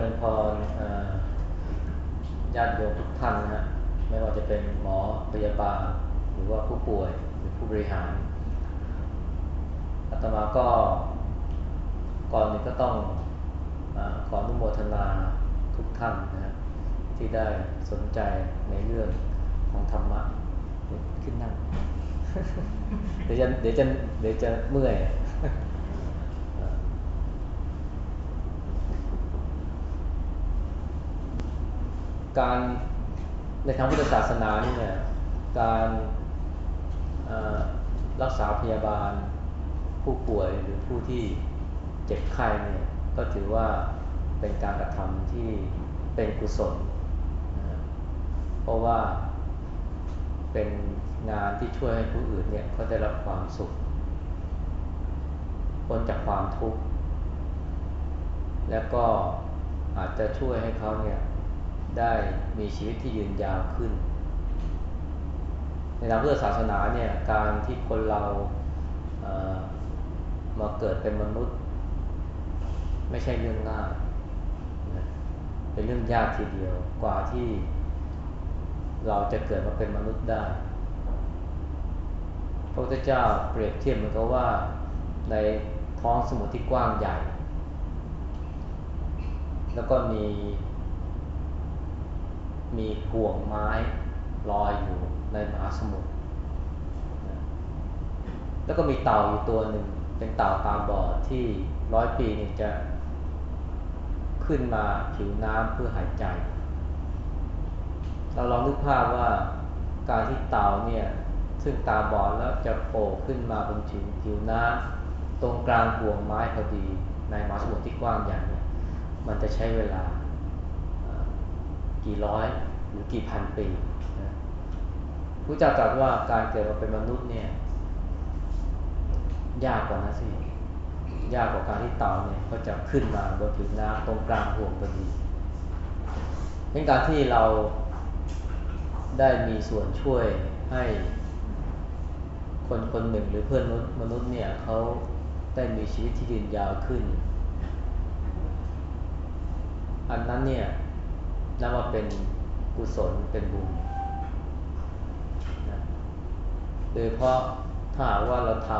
จริญพรญาติโยมทุกท่านนะฮะไม่ว่าจะเป็นหมอพยาบาล หรือว่าผู้ป่วยหรือผู้บริหารอาตมาก็ก่อนนี้ก็ต้องอขออนุโมทนาทุกท่านนะฮะที่ได้สนใจในเรื่องของธรรมะขึ้นนั่งเดี๋ยวจะเดี๋ยวจะเดี๋ยวจะเมื่อย การในทางพุทธศาสนานเนี่ยการรักษาพยาบาลผู้ป่วยหรือผู้ที่เจ็บไข้เนี่ยก็ถือว่าเป็นการกระทำที่เป็นกุศลนะเพราะว่าเป็นงานที่ช่วยให้ผู้อื่นเนี่ยเขาได้รับความสุขพ้นจากความทุกข์แล้วก็อาจจะช่วยให้เขาเนี่ย ได้มีชีวิตที่ยืนยาวขึ้น ในทางพุทธศาสนาเนี่ยการที่คนเรามาเกิดเป็นมนุษย์ ไม่ใช่เรื่องง่ายเป็นเรื่องยากทีเดียวกว่าที่ เราจะเกิดมาเป็นมนุษย์ได้พระพุทธเจ้าเปรียบเทียบเหมือนกับว่าในท้องสมุทรที่กว้างใหญ่ แล้วก็มี มีห่วงไม้ลอยอยู่ในมหาสมุทรแล้วก็มีเต่าอยู่ตัวหนึ่ง เป็นเต่าตาบอดที่ร้อยปีนี่จะขึ้นมาผิวน้ำเพื่อหายใจ เราลองนึกภาพว่าการที่เต่าเนี่ยซึ่งตาบอดแล้วจะโผล่ขึ้นมาบนผิวผิวน้ำตรงกลางห่วงไม้พอดีในมหาสมุทรที่กว้างใหญ่เนี่ยมันจะใช้เวลา กี่ร้อยหรือกี่พันปีนะผู้จักตรัสว่าการเกิดมาเป็นมนุษย์เนี่ย ยากกว่านั้นสิ ยากกว่าการที่เต่าเนี่ยก็จะขึ้นมาบนผิวน้ำตรงกลางห่วงพอดีเป็นการที่เราได้มีส่วนช่วยให้คนคนหนึ่งหรือเพื่อนมนุษย์เนี่ยเขาได้มีชีวิตที่ยืนยาวขึ้น อันนั้นเนี่ย นับว่าเป็นกุศลเป็นบุญนะโดยเพราะถ้าว่าเราท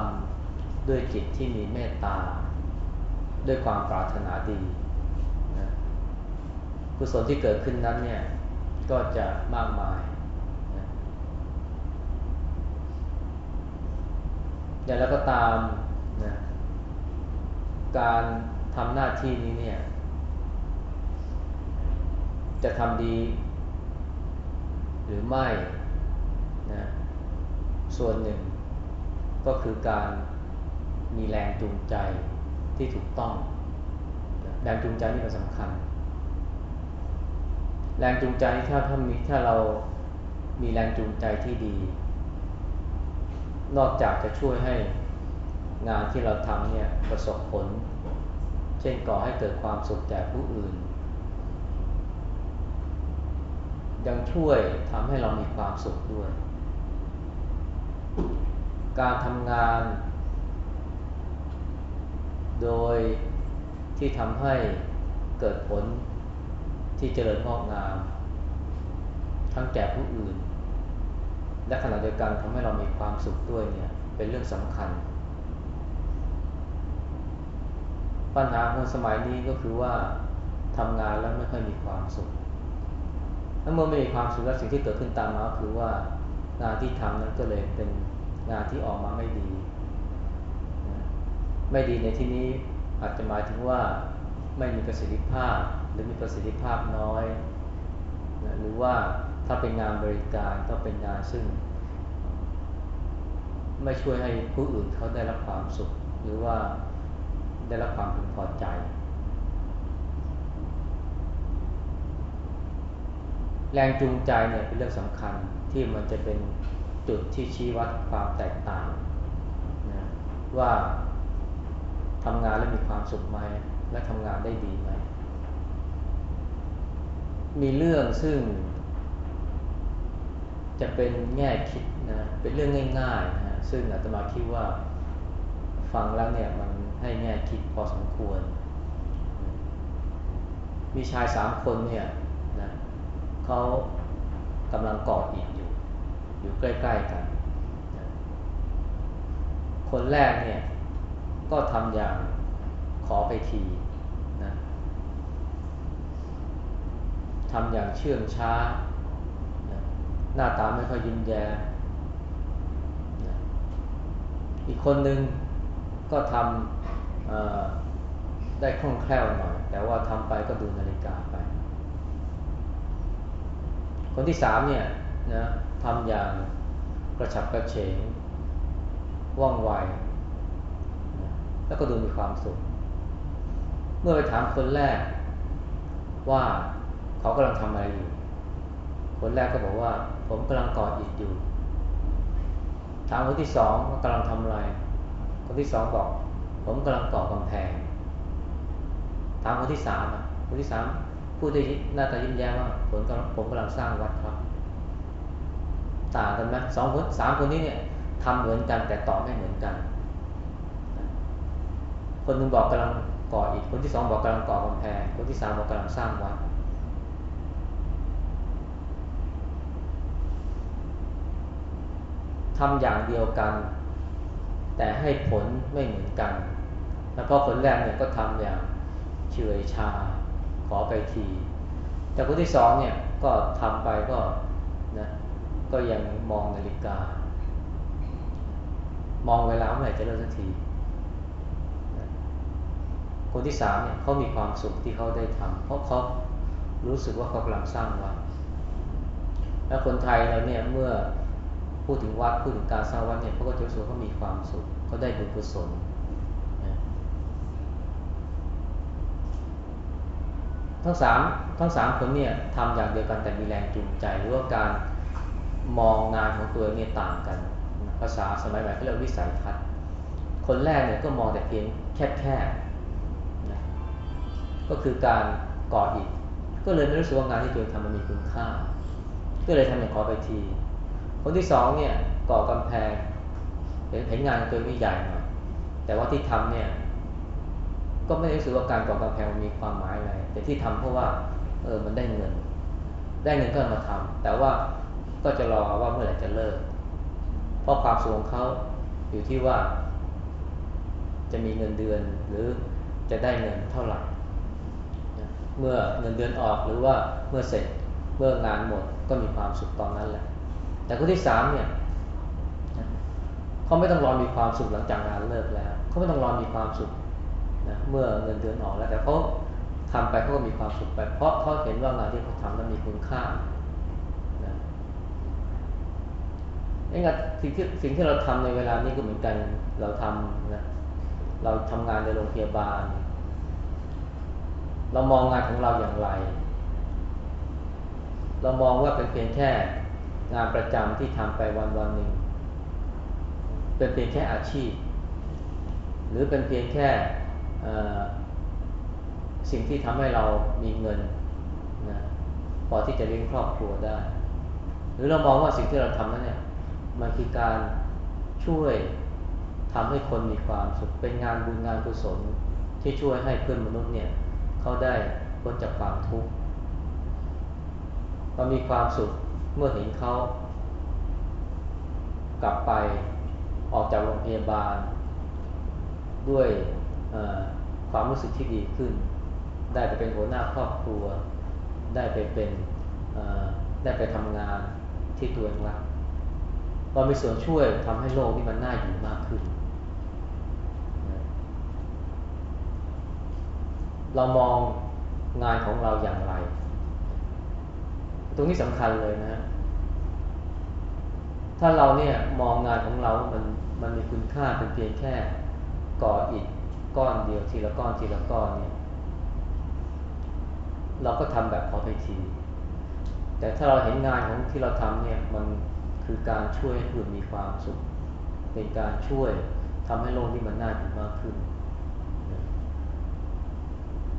ำด้วยจิตที่มีเมตตา ด้วยความปรารถนาดีนะกุศลที่เกิดขึ้นนั้นเนี่ยก็จะมากมายนะอย่างแล้วก็ตามนะการทำหน้าที่นี้เนี่ย จะทำดี หรือไม่นะส่วนหนึ่ง ก็คือการมีแรงจูงใจที่ถูกต้อง แรงจูงใจนี่เป็นสำคัญ แรงจูงใจถ้าถ้ามีถ้าเรามีแรงจูงใจที่ดี นอกจากจะช่วยให้งานที่เราทำเนี่ยประสบผล เช่นก่อให้เกิดความสุขแก่ผู้อื่น ยังช่วยทำให้เรามีความสุขด้วย การทำงาน โดยที่ทำให้เกิดผลที่เจริญงอกงาม ทั้งแก่ผู้อื่น และขณะเดียวกันทำให้เรามีความสุขด้วยเนี่ยเป็นเรื่องสำคัญ ปัญหาคนสมัยนี้ก็คือว่าทำงานแล้วไม่ค่อยมีความสุข ถ้าเมื่อไม่มีความสุขแล้วสิ่งที่เกิดขึ้นตามมาคือว่างานที่ทำนั้นก็เลยเป็นงานที่ออกมาไม่ดี ไม่ดีในที่นี้อาจจะหมายถึงว่าไม่มีประสิทธิภาพ หรือมีประสิทธิภาพน้อยนะหรือว่าถ้าเป็นงานบริการก็เป็นงานซึ่ง ไม่ช่วยให้ผู้อื่นเขาได้รับความสุข หรือว่าได้รับความพึงพอใจ แรงจูงใจเนี่ยเป็นเรื่องสำคัญที่มันจะเป็นจุดที่ชี้วัดความแตกต่างนะว่าทำงานแล้วมีความสุขไหม และทำงานได้ดีไหม มีเรื่องซึ่ง จะเป็นแง่คิดนะเป็นเรื่องง่ายๆนะซึ่งอาตมาคิดว่าฟังแล้วเนี่ยมันให้แง่คิดพอสมควร มีชายสามคนเนี่ย เขากำลังกอดอิฐอยู่ อยู่ใกล้ ๆ กัน คนแรกเนี่ย ก็ทำอย่างขอไปทีนะทำอย่างเชื่องช้านะหน้าตาไม่ค่อยยิ้มแย้มนะอีกคนหนึ่งก็ทำได้คล่องแคล่วหน่อย แต่ว่าทำไปก็ดูนาฬิกาไป คนที่สามเนี่ยนะทำอย่างกระฉับกระเฉงว่องไวนะแล้วก็ดูมีความสุข เมื่อไปถามคนแรกว่าเขากำลังทำอะไรอยู่ คนแรกก็บอกว่า ผมกำลังกอดอิฐอยู่ ถามคนที่สองว่ากำลังทำอะไร คนที่สองบอก ผมกำลังก่อกำแพง ถามคนที่สามคนที่สาม พูดได้หน้าตายิ้มแย้มว่าผมกำลังผมกำลังสร้างวัดครับ ต่างกันไหมสองคนสามคนนี้เนี่ยทำเหมือนกันแต่ตอบไม่เหมือนกัน คนหนึ่งบอกกำลังก่ออิฐคนที่สองบอกกำลังก่อกำแพง คนที่สามบอกกำลังสร้างวัดทำอย่างเดียวกัน แต่ให้ผลไม่เหมือนกัน แล้วก็คนแรกเนี่ยก็ทำอย่างเฉยชา ขอไปที แต่คนที่สองเนี่ยก็ทำไปก็นะก็ยังมองนาฬิกา มองเวลาเมื่อไหร่จะเลิกสักที คนที่สามเนี่ยเขามีความสุขที่เขาได้ทำเพราะเขารู้สึกว่าเขากำลังสร้างวัดแล้วคนไทยเราเนี่ยเมื่อพูดถึงวัดพูดถึงการสร้างวัดเนี่ยเขาก็จะรู้สึกเขามีความสุขเขาได้บุญกุศล ทั้งสามทั้งสามคนเนี่ยทำอย่างเดียวกันแต่มีแรงจูงใจหรือว่าการมองงานของตัวเนี่ยต่างกัน ภาษาสมัยใหม่เขาเรียกวิสัยทัศน์ คนแรกเนี่ยก็มองแต่เพียงแคบๆนะก็คือการก่ออิฐก็เลยไม่รู้สึกว่างานที่ตัวเองทำมันมีคุณค่า ก็เลยทำอย่างขอไปที คนที่สองเนี่ยก่อกำแพงเห็นเห็นงานตัวม่ใหญ่หน่อยแต่ว่าที่ทำเนี่ย ก็ไม่ได้รู้สึกว่าการก่อกำแพงมีความหมายอะไร แต่ที่ทำเพราะว่าเออมันได้เงิน ได้เงินก็มาทำแต่ว่าก็จะรอว่าเมื่อไหร่จะเลิก เพราะความสูงเขาอยู่ที่ว่า จะมีเงินเดือนหรือจะได้เงินเท่าไหร่ เมื่อเงินเดือนออกหรือว่าเมื่อเสร็จเมื่องานหมดก็มีความสุขตอนนั้นแหละ แต่คนที่สามเนี่ยเขาไม่ต้องรอมีความสุขหลังจากงานเลิกแล้วเขาไม่ต้องรอมีความสุข นะเมื่อเงินเดือนออกแล้วแต่เขาทำไปเขาก็มีความสุขไป เพราะเขาเห็นว่างานที่เขาทำนั้นมีคุณค่านะเองสิ่งที่สิ่งที่เราทำในเวลานี้ก็เหมือนกันเราทำนะเราทำงานในโรงพยาบาล เรามองงานของเราอย่างไร เรามองว่าเป็นเพียงแค่งานประจำที่ทำไปวันวันหนึ่งเป็นเพียงแค่อาชีพ หรือเป็นเพียงแค่ สิ่งที่ทำให้เรามีเงินนะพอที่จะเลี้ยงครอบครัวได้ หรือเรามองว่าสิ่งที่เราทำนั้นเนี่ยมันคือการช่วยทำให้คนมีความสุขเป็นงานบุญงานกุศลที่ช่วยให้เพื่อนมนุษย์เนี่ยเขาได้พ้นจากความทุกข์เรามีความสุขเมื่อเห็นเขากลับไปออกจากโรงพยาบาล ด้วย ความรู้สึกที่ดีขึ้น ได้ไปเป็นหัวหน้าครอบครัว ได้ไปเป็นได้ไปทำงานที่ตัวเองรักเรามีส่วนช่วยทำให้โลกนี้มันน่าอยู่มากขึ้น เรามองงานของเราอย่างไร ตรงนี้สำคัญเลยนะถ้าเราเนี่ยมองงานของเรา มันมันมีคุณค่าเป็นเพียงแค่ก่ออิฐ ก้อนเดียวทีละก้อนทีละก้อนเนี่ย เราก็ทำแบบพอไปที แต่ถ้าเราเห็นงานของที่เราทำเนี่ยมันคือการช่วยให้คนมีความสุข เป็นการช่วยทำให้โลกที่มันน่าอยู่มากขึ้น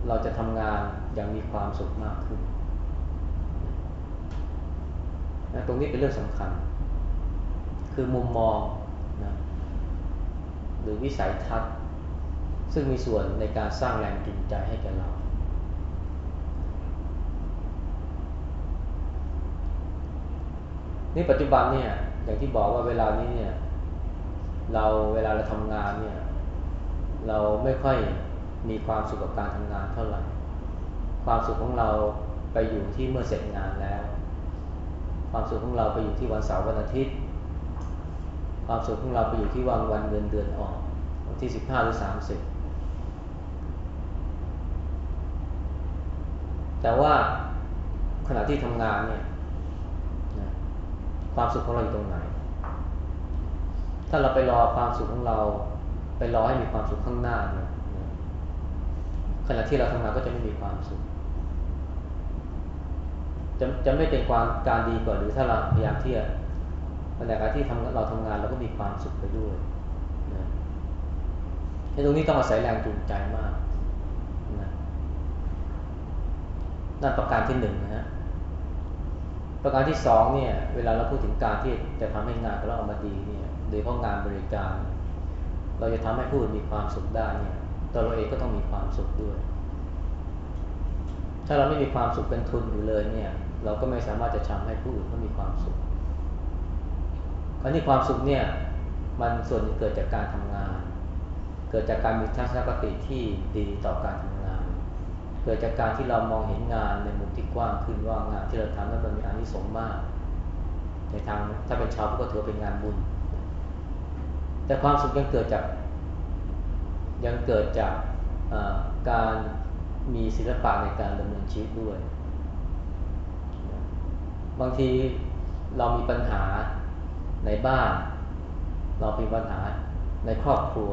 เราจะทำงานอย่างมีความสุขมากขึ้นนะตรงนี้เป็นเรื่องสำคัญ คือมุมมองนะหรือวิสัยทัศน์ ซึ่งมีส่วนในการสร้างแรงจูงใจให้แก่เรา นี่ปัจจุบันเนี่ยอย่างที่บอกว่าเวลานี้เนี่ยเราเวลาเราทำงานเนี่ยเราไม่ค่อยมีความสุขกับการทำงานเท่าไหร่ ความสุขของเราไปอยู่ที่เมื่อเสร็จงานแล้ว ความสุขของเราไปอยู่ที่วันเสาร์วันอาทิตย์ ความสุขของเราไปอยู่ที่วันวันเดือนเดือนออกที่ 15 หรือ 30 แต่ว่าขณะที่ทำงานเนี่ยนะความสุขของเราอยู่ตรงไหน ถ้าเราไปรอความสุขของเรา ไปรอให้มีความสุขข้างหน้าเนี่ยขณะที่เราทำงานก็จะไม่มีความสุขจะจะไม่เป็นความการดีกว่าหรือถ้าเราพยายามที่จะขณะที่ทำเราทำงานเราก็มีความสุขไปด้วยนะตรงนี้ต้องอาศัยแรงจูงใจมาก นั่นประการที่หนึ่งนะฮะประการที่สองเนี่ย เวลาเราพูดถึงการที่จะทำให้งานของเราออกมาดีเนี่ยโดยเฉพาะงานบริการ เราจะทำให้ผู้อื่นมีความสุขได้เนี่ยตัวเราเองก็ต้องมีความสุขด้วย ถ้าเราไม่มีความสุขเป็นทุนอยู่เลยเนี่ย เราก็ไม่สามารถจะทำให้ผู้อื่นเขามีความสุขคราวนี้ความสุขเนี่ย มันส่วนเกิดจากการทำงาน เกิดจากการมีทัศนคติที่ดีต่อการทำ เกิดจากการที่เรามองเห็นงานในมุมที่กว้างขึ้นว่างานที่เราทำนั้นมันมีอานิสงส์มาก ในทางถ้าเป็นชาวพุทธก็ถือเป็นงานบุญ แต่ความสุขยังเกิดจาก ยังเกิดจากการมีศิลปะในการดำเนินชีวิตด้วย บางทีเรามีปัญหาในบ้าน เรามีปัญหาในครอบครัว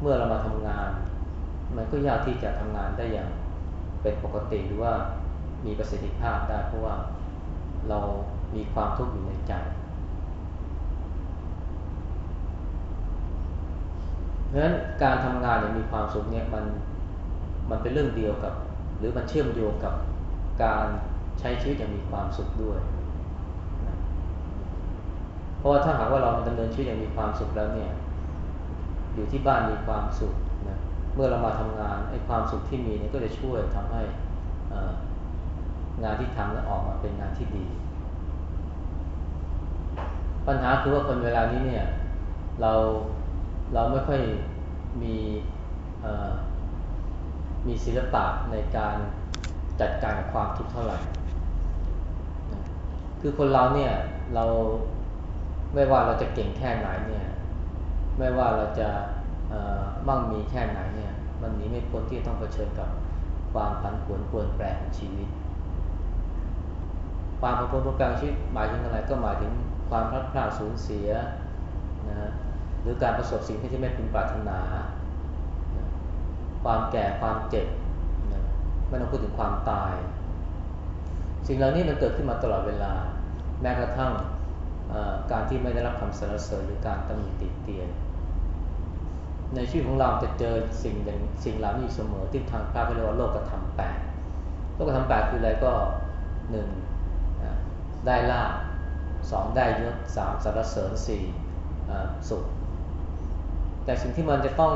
เมื่อเรามาทำงาน มันก็ยากที่จะทำงานได้อย่าง เป็นปกติหรือว่ามีประสิทธิภาพได้ เพราะว่าเรามีความทุกข์อยู่ในใจ เพราะฉะนั้นการทำงานอย่างมีความสุขเนี่ยมันมันเป็นเรื่องเดียวกับ หรือมันเชื่อมโยงกับการใช้ชีวิตอย่างมีความสุขด้วย เพราะว่าถ้าหากว่าเราดำเนินชีวิตอย่างมีความสุขแล้วเนี่ย อยู่ที่บ้านมีความสุข เมื่อเรามาทำงานไอ้ความสุขที่มีนี่ก็จะช่วยทำให้งานที่ทำแล้วออกมาเป็นงานที่ดี ปัญหาคือว่าคนเวลานี้เนี่ยเราเราไม่ค่อยมีมีศิลปะในการจัดการกับความทุกข์เท่าไหร่ คือคนเราเนี่ยเราไม่ว่าเราจะเก่งแค่ไหนเนี่ย ไม่ว่าเราจะ มั่งมีแค่ไหนเนี่ยมันหนีไม่พ้นที่ต้องเผชิญกับความผันผวนปวนแปรของชีวิต ความผันผวนปวนแปรชีวิตหมายถึงอะไรก็หมายถึงความพลาดพลาดสูญเสียนะหรือการประสบสิ่งที่ไม่พึงปรารถนา ความแก่ความเจ็บนะไม่ต้องพูดถึงความตาย สิ่งเหล่านี้มันเกิดขึ้นมาตลอดเวลา แม้กระทั่งการที่ไม่ได้รับคำสรรเสริญหรือการตำหนิติเตียน ในชีวิตของเราจะเจอสิ่งอย่างสิ่งเหล่านี้เสมอที่ทางพระเขาเรียกว่าโลกธรรมแปดโลกธรรมแปดคืออะไรก็หนึ่งได้ลาบสองได้ยศสามสรรเสริญสี่สุข แต่สิ่งที่มันจะต้อง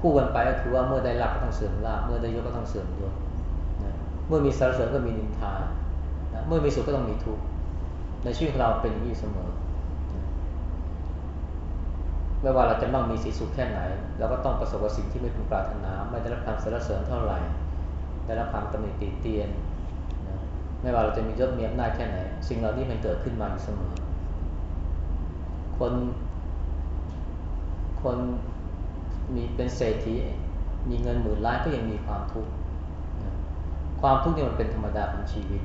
คู่กันไปก็คือว่าเมื่อได้ลาบก็ต้องเสื่อมลาบเมื่อได้ยศก็ต้องเสื่อมยศเมื่อมีสรรเสริญก็มีนินทาเมื่อมีสุขก็ต้องมีทุกข์ในชีวิตของเราเป็นอย่างนี้เสมอ ไม่ว่าเราจะมั่งมีสีสุขแค่ไหนเราก็ต้องประสบกับสิ่งที่ไม่พึงปรารถนา ไม่ได้รับความสรรเสริญเท่าไหร่ ได้รับความตำหนิตีเตียนนะไม่ว่าเราจะมียศมีอำนาจแค่ไหน สิ่งเหล่านี้มันเกิดขึ้นมาอยู่เสมอ คนคนมีเป็นเศรษฐีมีเงินหมื่นล้านก็ยังมีความทุกข์ความทุกข์นี่มันเป็นธรรมดาของชีวิต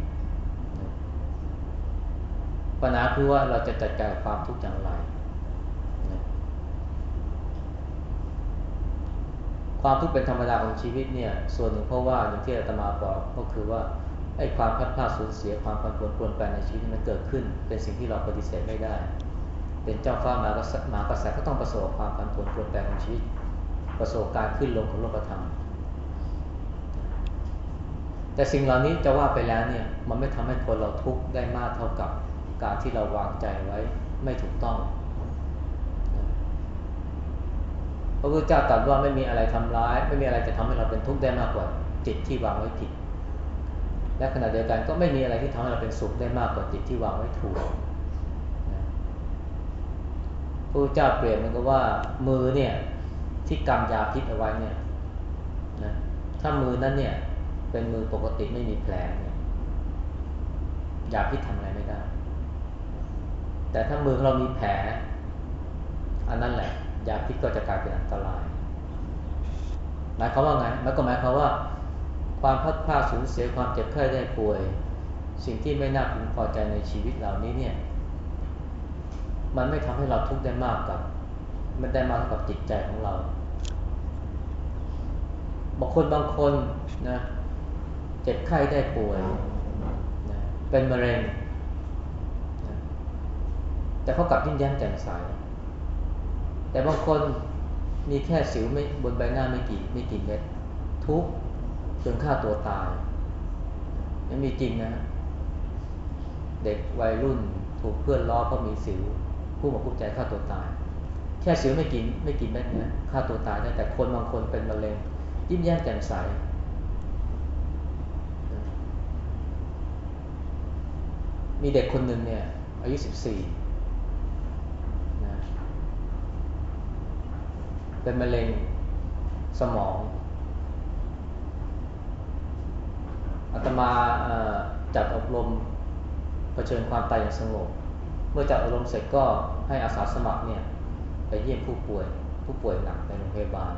ปัญหาคือว่าเราจะจัดการความทุกข์อย่างไร ความทุกข์เป็นธรรมดาของชีวิตเนี่ย ส่วนหนึ่งเพราะว่าอย่างที่อาตมาบอกก็คือว่าไอ้ความพลาดพลาดสูญเสียความผันผวนปรวนแปรในชีวิตมันเกิดขึ้น เป็นสิ่งที่เราปฏิเสธไม่ได้ เป็นเจ้าฟ้ามาก็มากษัตริย์ก็ต้องประสบความผันผวนปวนแปรของชีวิต ประสบการขึ้นลงของโลกธรรม แต่สิ่งเหล่านี้จะว่าไปแล้วเนี่ยมันไม่ทำให้คนเราทุกข์ได้มากเท่ากับการที่เราวางใจไว้ไม่ถูกต้องพ ระพุทธเจ้าตรัสว่าไม่มีอะไรทำร้าย ไม่มีอะไรจะทำให้เราเป็นทุกข์ได้มากกว่าจิตที่วางไว้ผิด และขณะเดียวกันก็ไม่มีอะไรที่ทำให้เราเป็นสุขได้มากกว่าจิตที่วางไว้ถูกพระเจ้าเปรียบมันก็ว่ามือเนี่ยที่กำยาพิษเอาไว้เนี่ยนะถ้ามือนั้นเนี่ยเป็นมือปกติไม่มีแผลเนี่ยยาพิษทำอะไรไม่ได้ แต่ถ้ามือเรามีแผล อันนั้นแหละ ยาพิษก็จะกลายเป็นอันตรายหมายความว่าไงมันก็หมายความว่า ความพัดพลาดสูญเสียความเจ็บไข้ได้ป่วย สิ่งที่ไม่น่าพึงพอใจในชีวิตเหล่านี้เนี่ย มันไม่ทำให้เราทุกข์ได้มากกับ มันได้มากกับจิตใจของเราบางคนบางคนนะเจ็บไข้ได้ป่วยนะเป็นมะเร็งนะแต่เขากลับยิ้มแย้มแจ่มใส แต่บางคนมีแค่สิวไม่บนใบหน้าไม่กี่ไม่กี่เม็ดทุกจนฆ่าตัวตายยังมีจริงนะเด็กวัยรุ่นถูกเพื่อนล้อก็มีสิว ผู้บมาผู้ใจฆ่าตัวตาย แค่สิวไม่กินไม่กินเม็ดนะฆ่าตัวตายแต่คนบางคนเป็นมะเร็งยิ้มแย้มแจ่มใสมีเด็กคนหนึ่งเนี่ยอายุ 14 เป็นมะเร็งสมองอาตมาจัดอบรมเผชิญความตายอย่างสงบ เมื่อจัดอบรมเสร็จก็ให้อาสาสมัครเนี่ยไปเยี่ยมผู้ป่วย ผู้ป่วยหนักในโรงพยาบาล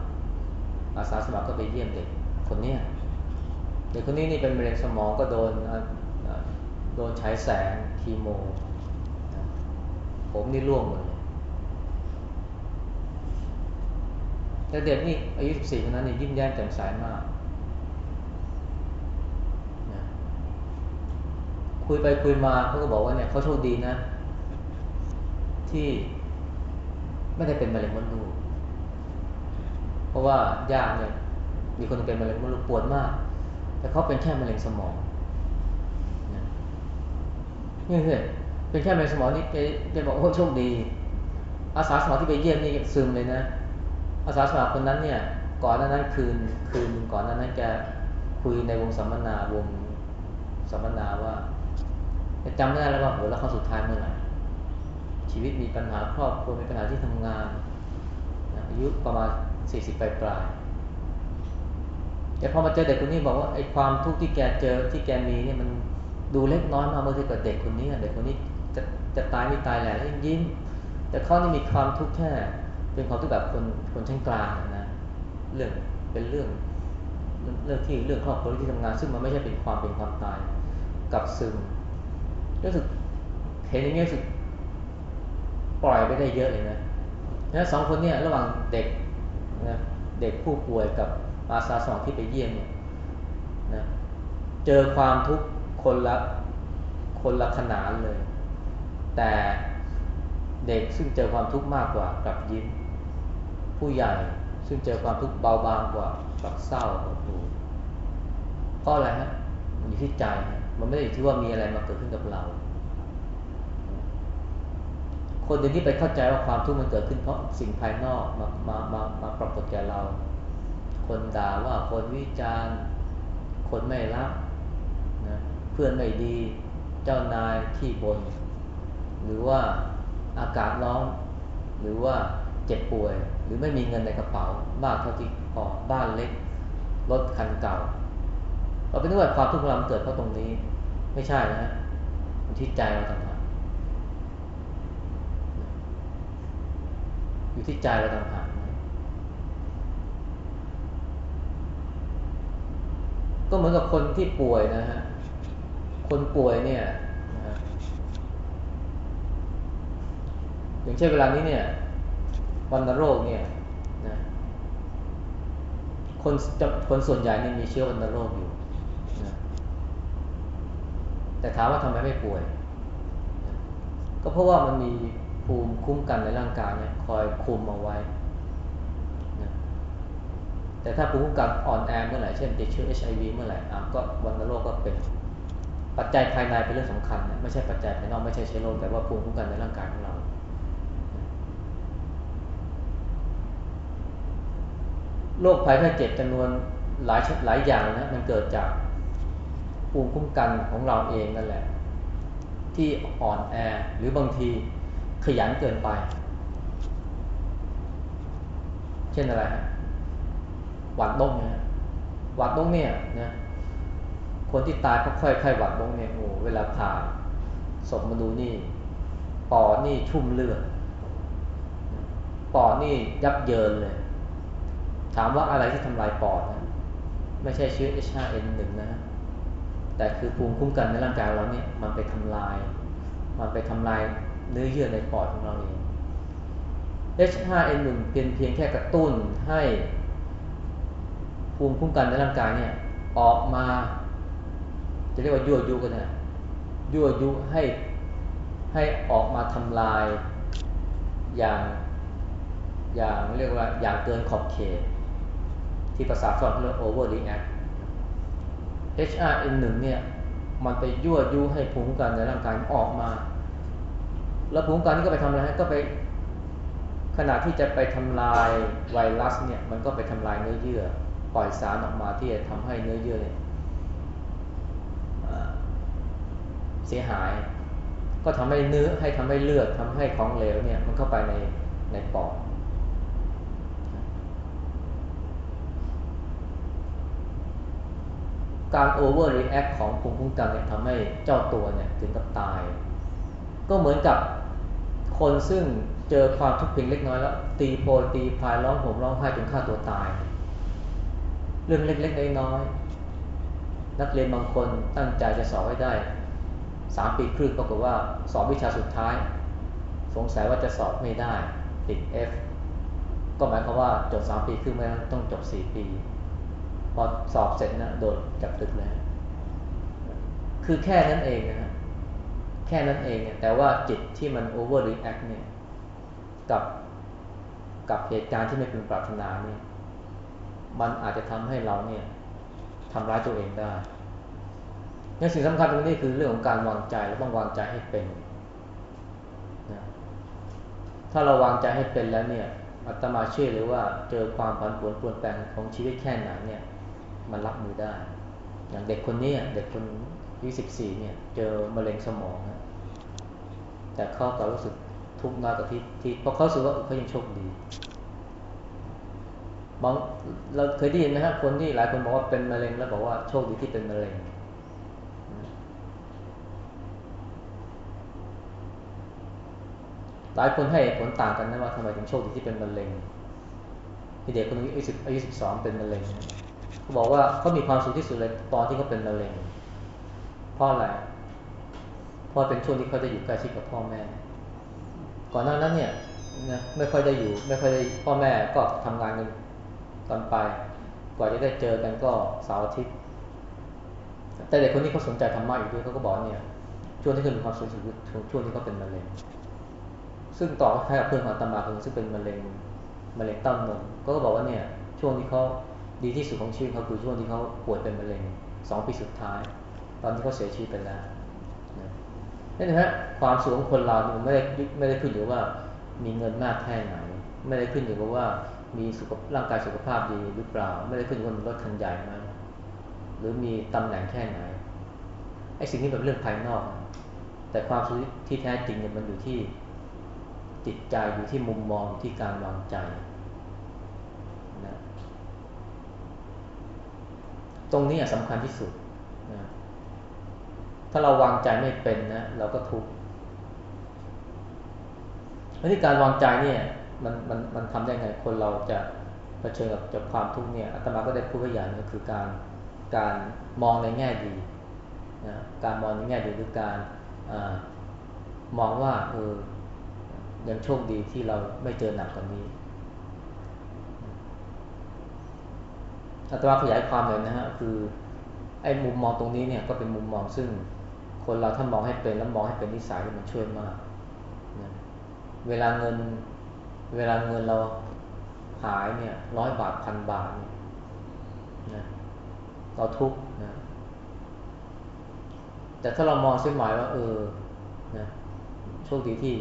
อาสาสมัครก็ไปเยี่ยมเด็กคนนี้เด็กคนนี้นี่เป็นมะเร็งสมองก็โดนโดนใช้แสงคีโม ผมนี่ร่วงหมดเลย แต่เด็กนี่อายุ14คนนั้นนี่ยิ้มแย้มแจ่มใสมากคุยไปคุยมาเขาก็บอกว่าเนี่ยเขาโชคดีนะ ที่ไม่ได้เป็นมะเร็งมดลูกเพราะว่าญาติเนี่ยมีคนเป็นมะเร็งมดลูกปวดมาก แต่เขาเป็นแค่มะเร็งสมองนี่คือเป็นแค่มะเร็งสมองนี่แกบอกโอ้โชคดี อาสาสมัครที่ไปเยี่ยมนี่ซึมเลยนะ อาสาสมัครคนนั้นเนี่ยก่อนนั้นนั้นคืนคืนก่อนนั้นนั้นแกคุยในวงสัมมนาวงสัมมนาว่าจำไม่ได้แล้วว่าโหแล้วเขาสุดท้ายเมื่อไหร่ชีวิตมีปัญหาครอบครัวมีปัญหาที่ทำงานอายุประมาณสี่สิบปลายปลายแต่พอมาเจอเด็กคนนี้บอกว่าไอ้ความทุกข์ที่แกเจอที่แกมีเนี่ยมันดูเล็กน้อยมากเมื่อเทียบกับเด็กคนนี้เด็กคนนี้จะจะตายไม่ตายแหละยิ้ม แต่เขานี่มีความทุกข์แค่ เป็นความทุกข์แบบคนคนชั้นกลางนะเรื่องเป็นเรื่องเรื่องที่เรื่องครอบครัวที่ทำงาน ซึ่งมันไม่ใช่เป็นความเป็นความตายกับซึมรู้สึกเห็นอย่างนี้รู้สึกปล่อยไปได้เยอะเลยนะนะสองคนเนี่ยระหว่างเด็กนะเด็กผู้ป่วยกับอาสาสมัครที่ไปเยี่ยมเนี่ยนะเจอความทุกข์คนละคนละขนาดเลย แต่เด็กซึ่งเจอความทุกข์มากกว่ากับยิ้ม ผู้ใหญ่ ซึ่งเจอความทุกข์เบาบางกว่ากับเศร้ากับดูเพราะอะไรฮะมันอยู่ที่ใจ มันไม่ได้อยู่ที่ว่ามีอะไรมาเกิดขึ้นกับเรา คนเดี๋ยวนี้ไปเข้าใจว่าความทุกข์มันเกิดขึ้นเพราะสิ่งภายนอกมามามามาปรากฏแก่เรา คนด่าว่าคนวิจารณ์ คนไม่รักนะเพื่อนไม่ดีเจ้านายที่บน หรือว่าอากาศร้อนหรือว่าเจ็บป่วย รือไม่มีเงินในกระเป๋ามากเท่าที่พอบ้านเล็กรถคันเก่า เราเป็นว่าความทุกข์เราเกิดเพราะตรงนี้ ไม่ใช่นะฮะมันที่ใจเราต่างหากอยู่ที่ใจเราต่างหากก็เหมือนกับคนที่ป่วยนะฮะ คนป่วยเนี่ย อย่างเช่นเวลานี้เนี่ย วันโรคเนี่ยนะคนคนส่วนใหญ่เนี่ยมีเชื้อวันโรคอยู่นะแต่ถามว่าทำไมไม่ป่วย ก็เพราะว่ามันมีภูมิคุ้มกันในร่างกายเนี่ยคอยคุมเอาไว้นะแต่ถ้าภูมิคุ้มกันอ่อนแอเมื่อไหร่เช่นติดเชื้อ HIV เมื่อไหร่อะก็วันโรคก็เป็นปัจจัยภายในเป็นเรื่องสำคัญนะไม่ใช่ปัจจัยภายนอกไม่ใช่เชื้อโรคแต่ว่าภูมิคุ้มกันในร่างกายของเรา โรคภัยไข้เจ็บจำนวนหลายหลายอย่างนะมันเกิดจากภูมิคุ้มกันของเราเองนั่นแหละ ที่อ่อนแอหรือบางทีขยันเกินไป เช่นอะไรฮะหวัดนกเนี่ยหวัดนกเนี่ยนะคนที่ตายเพราะไข้ไข้หวัดนกเนี่ยโอ้เวลาผ่าศพมาดูนี่ ปอดนี่ชุ่มเลือดปอดนี่ยับเยินเลย ถามว่าอะไรที่ทำลายปอดนะไม่ใช่เชื้อ H5N1 นะ แต่คือภูมิคุ้มกันในร่างกายเราเนี่ยมันไปทำลาย มันไปทำลายเนื้อเยื่อในปอดของเราเอง H5N1 เป็นเพียงแค่กระตุ้นให้ภูมิคุ้มกันในร่างกายเนี่ยออกมา จะเรียกว่ายั่วยุกันนะยั่วยุให้ให้ออกมาทำลายอย่างอย่างเรียกว่าอย่างเกินขอบเขต ที่ภาษาฝรั่งเรียก overreact HRN1 เนี่ยมันไปยั่วยุให้ภูมิคุ้มกันในร่างกายออกมา แล้วภูมิคุ้มกันนี่ก็ไปทำอะไรก็ไปขณะที่จะไปทำลายไวรัสเนี่ยมันก็ไปทำลายเนื้อเยื่อ ปล่อยสารออกมาที่จะทำให้เนื้อเยื่อเนี่ยเสียหาย ก็ทำให้เนื้อให้ทำให้เลือดทำให้ของเหลวเนี่ยมันเข้าไปในในปอด การ overreact ของภูมิคุ้มกันเนี่ยทำให้เจ้าตัวเนี่ยถึงกับตาย ก็เหมือนกับคนซึ่งเจอความทุกข์เพียงเล็กน้อยแล้ว ตีโพยตีพายร้องห่มร้องไห้จนฆ่าตัวตาย เรื่องเล็กๆน้อยๆนักเรียนบางคนตั้งใจจะสอบให้ได้สามปีครึ่งปรากฏว่าสอบวิชาสุดท้าย สงสัยว่าจะสอบไม่ได้ติด F ก็หมายความว่าจบสามปีครึ่งไม่ต้องจบสี่ปี อสอบเสร็จนะโดดจากตึกเลยคือแค่นั้นเองนะฮะแค่นั้นเองเนี่ยแต่ว่าจิตที่มัน over react เนี่ยกับกับเหตุการณ์ที่ไม่พึงปรารถนาเนี่ยมันอาจจะทำให้เราเนี่ยทำร้ายตัวเองได้นี่สิ่งสำคัญตรงนี้คือเรื่องของการวางใจเราต้องวางใจให้เป็นนะถ้าเราวางใจให้เป็นแล้วเนี่ยอัตมาเชื่อเลยว่าเจอความผันผวนเปลี่ยนแปลงของชีวิตแค่ไหนเนี่ย มันรับมือได้ อย่างเด็กคนนี้เด็กคนอายุสิบสี่เนี่ย เจอมะเร็งสมองนะแต่เขาก็รู้สึกทุกข์น้อยกว่าที่ที่เพราะเขาสึกว่าเขายังโชคดีบางเราเคยได้ยินไหมฮะคนที่หลายคนบอกว่าเป็นมะเร็งแล้วบอกว่าโชคดีที่เป็นมะเร็งหลายคนให้ผลต่างกันนะว่าทำไมถึงโชคดีที่เป็นมะเร็งที่เด็กคนนี้อายุสิบอายุสิบสองเป็นมะเร็ง เขาบอกว่าเขามีความสุขที่สุดเลยตอนที่เขาเป็นมะเร็งเพราะอะไรเพราะเป็นช่วงที่เขาได้อยู่ใกล้ชิดกับพ่อแม่ ก่อนหน้านั้นเนี่ยนะไม่ค่อยได้อยู่ ไม่ค่อยได้พ่อแม่ก็ทำงานกันตอนไป กว่าจะได้เจอกันก็เสาร์อาทิตย์แต่เด็กคนนี้เขาสนใจธรรมะอยู่ด้วยเขาก็บอกเนี่ยช่วงที่เขามีความสุขสุดช่วงที่เขาเป็นมะเร็งซึ่งต่อให้กับเพื่อนของตมาคนซึ่งเป็นมะเร็งมะเร็งเต้านมก็บอกว่าเนี่ย ช่วงที่เขา ดีที่สุดของชีวิตเขาคือช่วงที่เขาป่วยเป็นมะเร็งสองปีสุดท้าย ตอนที่เขาเสียชีวิตไปแล้วนี่นะฮะความสุขของคนเรามันไม่ได้ไม่ได้ขึ้นอยู่ว่ามีเงินมากแค่ไหน ไม่ได้ขึ้นอยู่กับว่ามีสุขร่างกายสุขภาพดีหรือเปล่า ไม่ได้ขึ้นอยู่กับรถคันใหญ่ไหมหรือมีตำแหน่งแค่ไหนไอ้สิ่งนี้เป็นเรื่องภายนอก แต่ความสุขที่แท้จริงเนี่ยมันอยู่ที่จิตใจอยู่ที่มุมมองอยู่ที่การวางใจนะ ตรงนี้สำคัญที่สุดนะถ้าเราวางใจไม่เป็นนะเราก็ทุกข์วิธีการวางใจเนี่ยมันมันมันทำได้ไงคนเราจะเผชิญกับกับความทุกข์เนี่ยอาตมาก็ได้พูดไว้อย่างนึงคือการการมองในแง่ดีนะการมองในแง่ดีคือการอมองว่าเออยังโชคดีที่เราไม่เจอหนักกว่านี้ อาตมาขยายความเลยนะฮะคือไอ้มุมมองตรงนี้เนี่ยก็เป็นมุมมองซึ่งคนเราถ้ามองให้เป็นแล้วมองให้เป็นนิสัยมันช่วยมากนะเวลาเงินเวลาเงินเราหายเนี่ยร้อยบาทพันบาทนะเราทุกนะแต่ถ้าเรามองเส้นหมายว่า เออนะโชคดีที่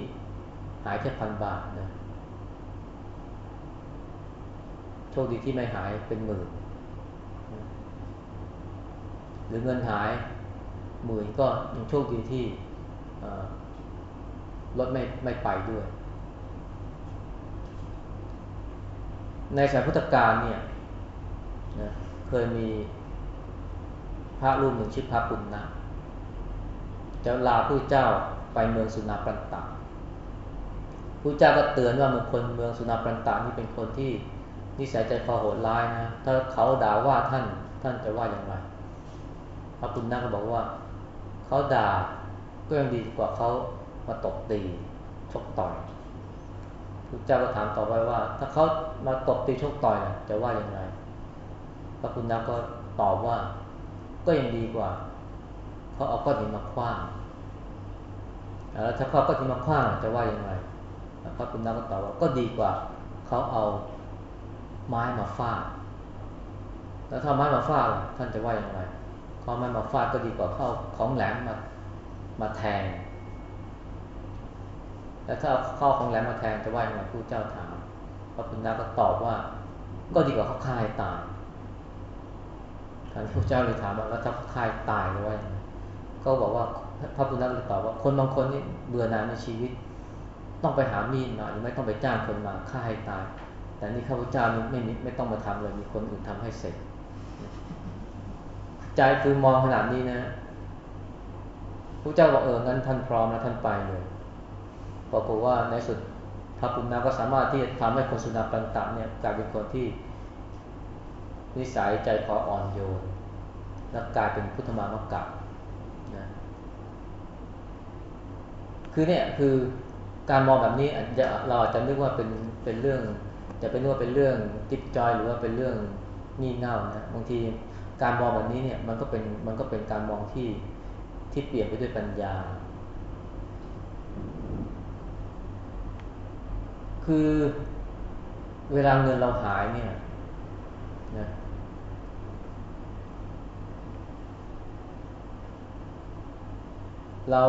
หายแค่พันบาทนะโชคดีที่ไม่หายเป็นหมื่น หรือเงินหายหมื่นก็ยังโชคดีที่รถไม่ไม่ไปด้วย ในสายพุทธกาลเนี่ยนะเคยมีพระรูปหนึ่งชื่อพระปุณณะจะลาผู้เจ้าไปเมืองสุนาปันตะผู้เจ้าก็เตือนว่าเมืองคนเมืองสุนาปันตะนี่เป็นคนที่นิสัยใจคอโหดร้ายนะ ถ้าเขาด่าว่าท่านท่านจะว่าอย่างไร พระปุณณะก็บอกว่าเขาด่าก็ยังดีกว่าเขามาตบตีชกต่อยพระเจ้าก็ถามต่อไปว่า ถ้าเขามาตบตีชกต่อยนะจะว่าอย่างไรพระคุณนักก็ตอบว่า ก็ยังดีกว่าเขาเอาก้อนหินมาคว้างแล้วถ้าเขาก้อนหินมาคว้างจะว่าอย่างไรพระคุณนักก็ตอบว่าก็ดีกว่าเขาเอาไม้มาฟาดแล้วถ้าไม้มาฟาดท่านจะว่าอย่างไร เขาไม้มาฟาดก็ดีกว่าเข้าของแหลมมามาแทง แล้วถ้าเข้าของแหลมมาแทงจะว่าย่างไรผู้เจ้าถามพระพุทธเจ้าก็ตอบว่า ก็ดีกว่าเขาฆ่าให้ตายท่านผู้เจ้าเลยถามว่าแล้วถ้าเขาฆ่าตายจะว่าอย่างไรก็บอกว่าพระพุทธเลยตอบว่า คนบางคนนี่เบื่อหน่ายในชีวิต ต้องไปหามีดมาหรือไม่ต้องไปจ้างคนมาฆ่าให้ตาย แต่นี่ข้าพเจ้าไม่ไม่ต้องมาทำเลยมีคนอื่นทำให้เสร็จ ใจคือมองขนาดนี้นะพระเจ้าบอกเอองั้นท่านพร้อมแล้วท่านไปเลยปรากฏว่าในสุดพระปุณณะก็สามารถที่จะทำให้คนสุนัขปันตะเนี่ยกลายเป็นคนที่ นิสัยใจคออ่อนโยนและกลายเป็นพุทธมามกะนะคือเนี่ยคือการมองแบบนี้เราอาจจะนึกว่าเป็นเป็นเรื่องจะเป็นว่าเป็นเรื่องจิ๊บจอยหรือว่าเป็นเรื่องงี่เง่านะบางที การมองแบบนี้เนี่ยมันก็เป็นมันก็เป็นการมองที่ที่เปลี่ยนไปด้วยปัญญา คือเวลาเงินเราหายเนี่ยนะเรา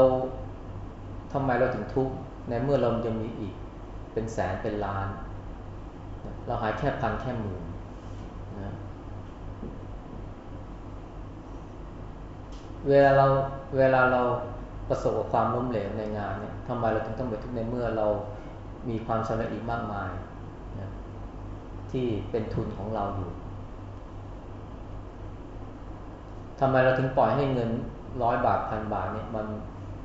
ทำไมเราถึงทุกข์ในเมื่อเรายังมีอีกเป็นแสนเป็นล้าน เราหายแค่พันแค่หมื่นนะ เวลาเราเวลาเราประสบกับความล้มเหลวในงานเนี่ยทำไมเราถึงต้องไปทุกข์ในเมื่อเรามีความสำเร็จอีกมากมายนะที่เป็นทุนของเราอยู่ทำไมเราถึงปล่อยให้เงินร้อยบาทพันบาทเนี่ยมัน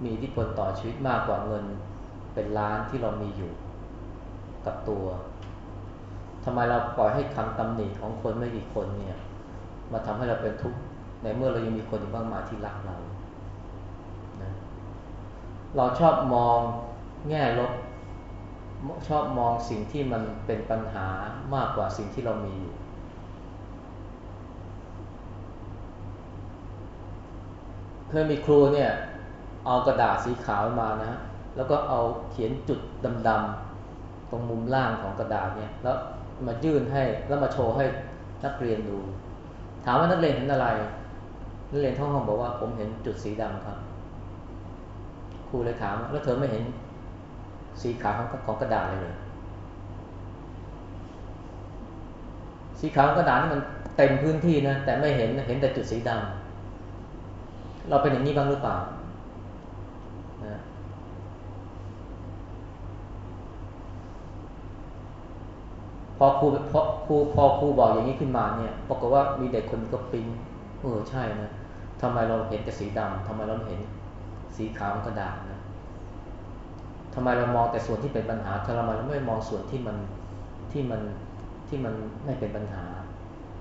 มีอิทธิพลต่อชีวิตมากกว่าเงินเป็นล้านที่เรามีอยู่กับตัวทำไมเราปล่อยให้คำตำหนิของคนไม่กี่คนเนี่ย มาทำให้เราเป็นทุกข์ ในเมื่อเรายังมีคนอีกมากมายที่รักเรานะเราชอบมองแง่ลบชอบมองสิ่งที่มันเป็นปัญหามากกว่าสิ่งที่เรามีอยู่เคยมีครูเนี่ย เอากระดาษสีขาวมานะ แล้วก็เอาเขียนจุดดำๆตรงมุมล่างของกระดาษเนี่ย แล้วมายื่นให้แล้วมาโชว์ให้นักเรียนดู ถามว่านักเรียนเห็นอะไร นักเรียนท้องห้องบอกว่าผมเห็นจุดสีดำครับ ครูเลยถามแล้วเธอไม่เห็นสีขาวของของกระดาษเลยเลยสีขาวของกระดาษนี่มันเต็มพื้นที่นะแต่ไม่เห็นเห็นแต่จุดสีดำเราเป็นอย่างนี้บ้างหรือเปล่านะพอครูพอครูพอครูบอกอย่างนี้ขึ้นมาเนี่ยปรากฏว่ามีเด็กคนก็ปิ๊งเออใช่นะ ทำไมเราเห็นแต่สีดำทำไมเราเห็นสีขาวของกระดาษนะทำไมเรามองแต่ส่วนที่เป็นปัญหาทำไมเราไม่มองส่วนที่มันที่มันที่มันไม่เป็นปัญหา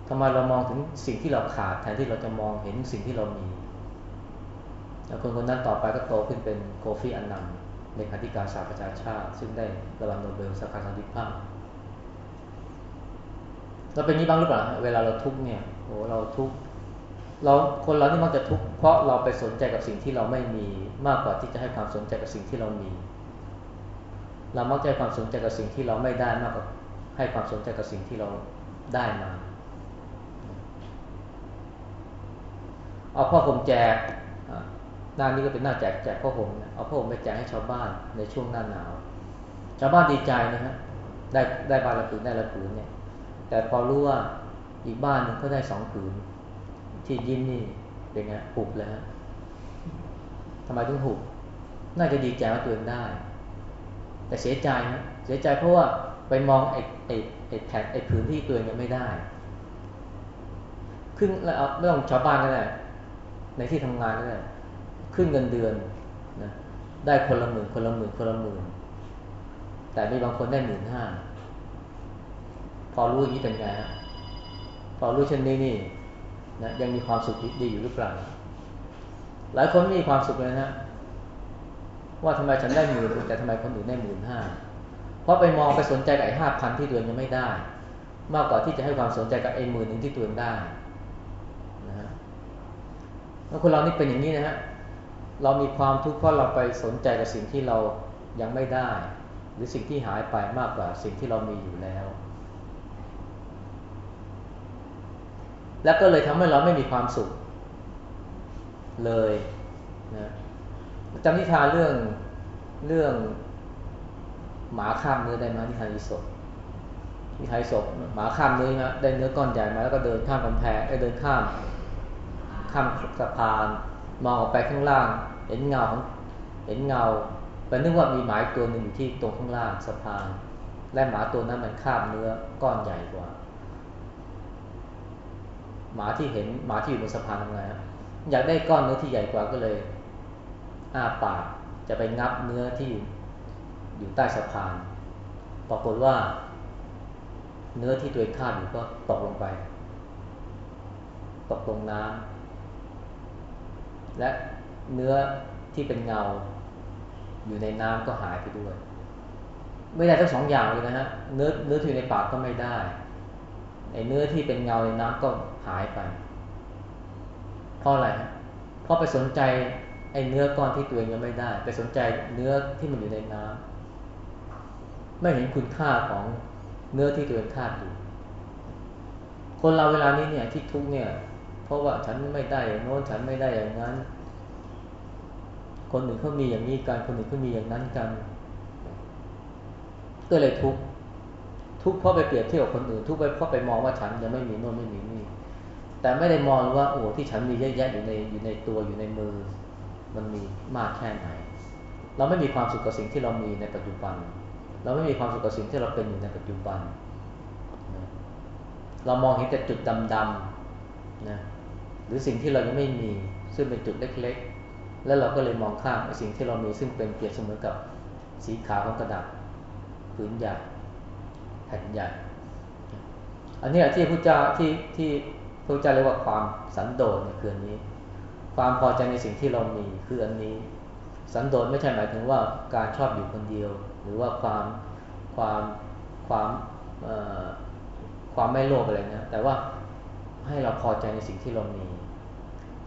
ทำไมเรามองถึงสิ่งที่เราขาดแทนที่เราจะมองเห็นสิ่งที่เรามีแล้วคนคนนั้นต่อไปก็โตขึ้นเป็นโคฟีอันนันในขาธิการสาประชาชาติ ซึ่งได้รางวัลโนเบลสาขาสันติภาพเราเป็นนี้บ้างหรือเปล่า เวลาเราทุกเนี่ยโอ้เราทุก เราคนเรานี่มักจะทุกข์เพราะเราไปสนใจกับสิ่งที่เราไม่มีมากกว่าที่จะให้ความสนใจกับสิ่งที่เรามี เรามักจะให้ความสนใจกับสิ่งที่เราไม่ได้มากกว่าให้ความสนใจกับสิ่งที่เราได้มาเอาพ่อผมแจกหน้านี้ก็เป็นหน้าแจกแจกพ่อผมเอาพ่อผมไปแจกให้ชาวบ้านในช่วงหน้าหนาว ชาวบ้านดีใจนะฮะได้ได้บ้านละผืนได้ละผืนเนี่ย แต่พอรู้ว่าอีกบ้านหนึ่งก็ได้สองผืน ที่ยิ้มนี่เป็นไงหุบเลยฮะทำไมถึงหุบน่าจะดีใจว่าตัวเองได้ แต่เสียใจนะเสียใจเพราะว่าไปมองไอ้ไอ้ไอ้แผ่นไอ้ผืนที่ตัวเองยังไม่ได้ขึ้นแล้วไม่ต้องชาวบ้านก็ได้ในที่ทำงานก็ได้ขึ้นเงินเดือนนะได้คนละหมื่นคนละหมื่นคนละหมื่นแต่มีบางคนได้หมื่นห้าพอรู้อย่างนี้เป็นไงฮะพอรู้เช่นนี้นี่ นะยังมีความสุขดีอยู่หรือเปล่า หลายคนไม่มีความสุขเลยนะ ว่าทำไมฉันได้หมื่นแต่ทำไมคนอื่นได้หมื่นห้าเพราะไปมองไปสนใจกับไอ้ห้าพันที่ตัวเองยังไม่ได้ มากกว่าที่จะให้ความสนใจกับไอ้หมื่นหนึ่งที่ตัวเองได้นะฮะแล้วคนเรานี่เป็นอย่างนี้นะฮะเรามีความทุกข์เพราะเราไปสนใจกับสิ่งที่เรายังไม่ได้ หรือสิ่งที่หายไปมากกว่าสิ่งที่เรามีอยู่แล้ว แล้วก็เลยทำให้เราไม่มีความสุข เลยนะจำนิทานเรื่องเรื่องหมาข้ามเนื้อได้ไหมนิทานอิศกนิทานอิศกหมาข้ามเนื้อนะได้เนื้อก้อนใหญ่มาแล้วก็เดินข้ามกำแพงไอ้เดินข้าม ข้ามสะพานมองออกไปข้างล่าง เห็นเงาของเห็นเงาไปนึกว่ามีหมาตัวหนึ่งอยู่ที่ตรงข้างล่างสะพาน และหมาตัวนั้นมันข้ามเนื้อก้อนใหญ่กว่า หมาที่เห็นหมาที่อยู่บนสะพานทำไงฮะอยากได้ก้อนเนื้อที่ใหญ่กว่าก็เลยอ้าปากจะไปงับเนื้อที่อยู่ใต้สะพาน ปรากฏว่า เนื้อที่ตัวเองคาดอยู่ก็ตกลงไป ตกลงน้ำและเนื้อที่เป็นเงา อยู่ในน้ำก็หายไปด้วย ไม่ได้ทั้งสองอย่างเลยนะฮะเนื้อเนื้อที่อยู่ในปากก็ไม่ได้ไอ้เนื้อที่เป็นเงาในน้ำก็ หายไป เพราะอะไรฮะเพราะไปสนใจไอ้เนื้อก้อนที่ตัวเองยังไม่ได้ ไปสนใจเนื้อที่มันอยู่ในน้ำไม่เห็นคุณค่าของเนื้อที่ตัวเองคาดอยู่ คนเราเวลานี้เนี่ยที่ทุกเนี่ย เพราะว่าฉันไม่ได้อย่างโน้นฉันไม่ได้อย่างนั้น คนหนึ่งเขามีอย่างนี้กันคนหนึ่งเขามีอย่างนั้นกัน ก็เลยทุกทุกเพราะไปเปรียบเทียบกับคนอื่น ทุกไปเพราะไปมองว่าฉันยังไม่มีโน่นไม่มีนี่ แต่ไม่ได้มองว่าโอ้ที่ฉันมีเยอะแยะอยู่ในอยู่ในตัวอยู่ในมือ มันมีมากแค่ไหน เราไม่มีความสุขกับสิ่งที่เรามีในปัจจุบัน เราไม่มีความสุขกับสิ่งที่เราเป็นอยู่ในปัจจุบัน เรามองเห็นแต่จุดดำๆนะหรือสิ่งที่เรายังไม่มีซึ่งเป็นจุดเล็กๆ แล้วเราก็เลยมองข้ามสิ่งที่เรามีซึ่งเป็นเปรียบเสมือนกับสีขาวของกระดาษผืนใหญ่แผ่นใหญ่ อันนี้ที่พระเจ้าที่ที่ พระเจ้าเรียกว่าความสันโดษเนี่ยคืออันนี้ ความพอใจในสิ่งที่เรามีคืออันนี้ สันโดษไม่ใช่หมายถึงว่าการชอบอยู่คนเดียว หรือว่าความความความความไม่โลภอะไรนะแต่ว่าให้เราพอใจในสิ่งที่เรามี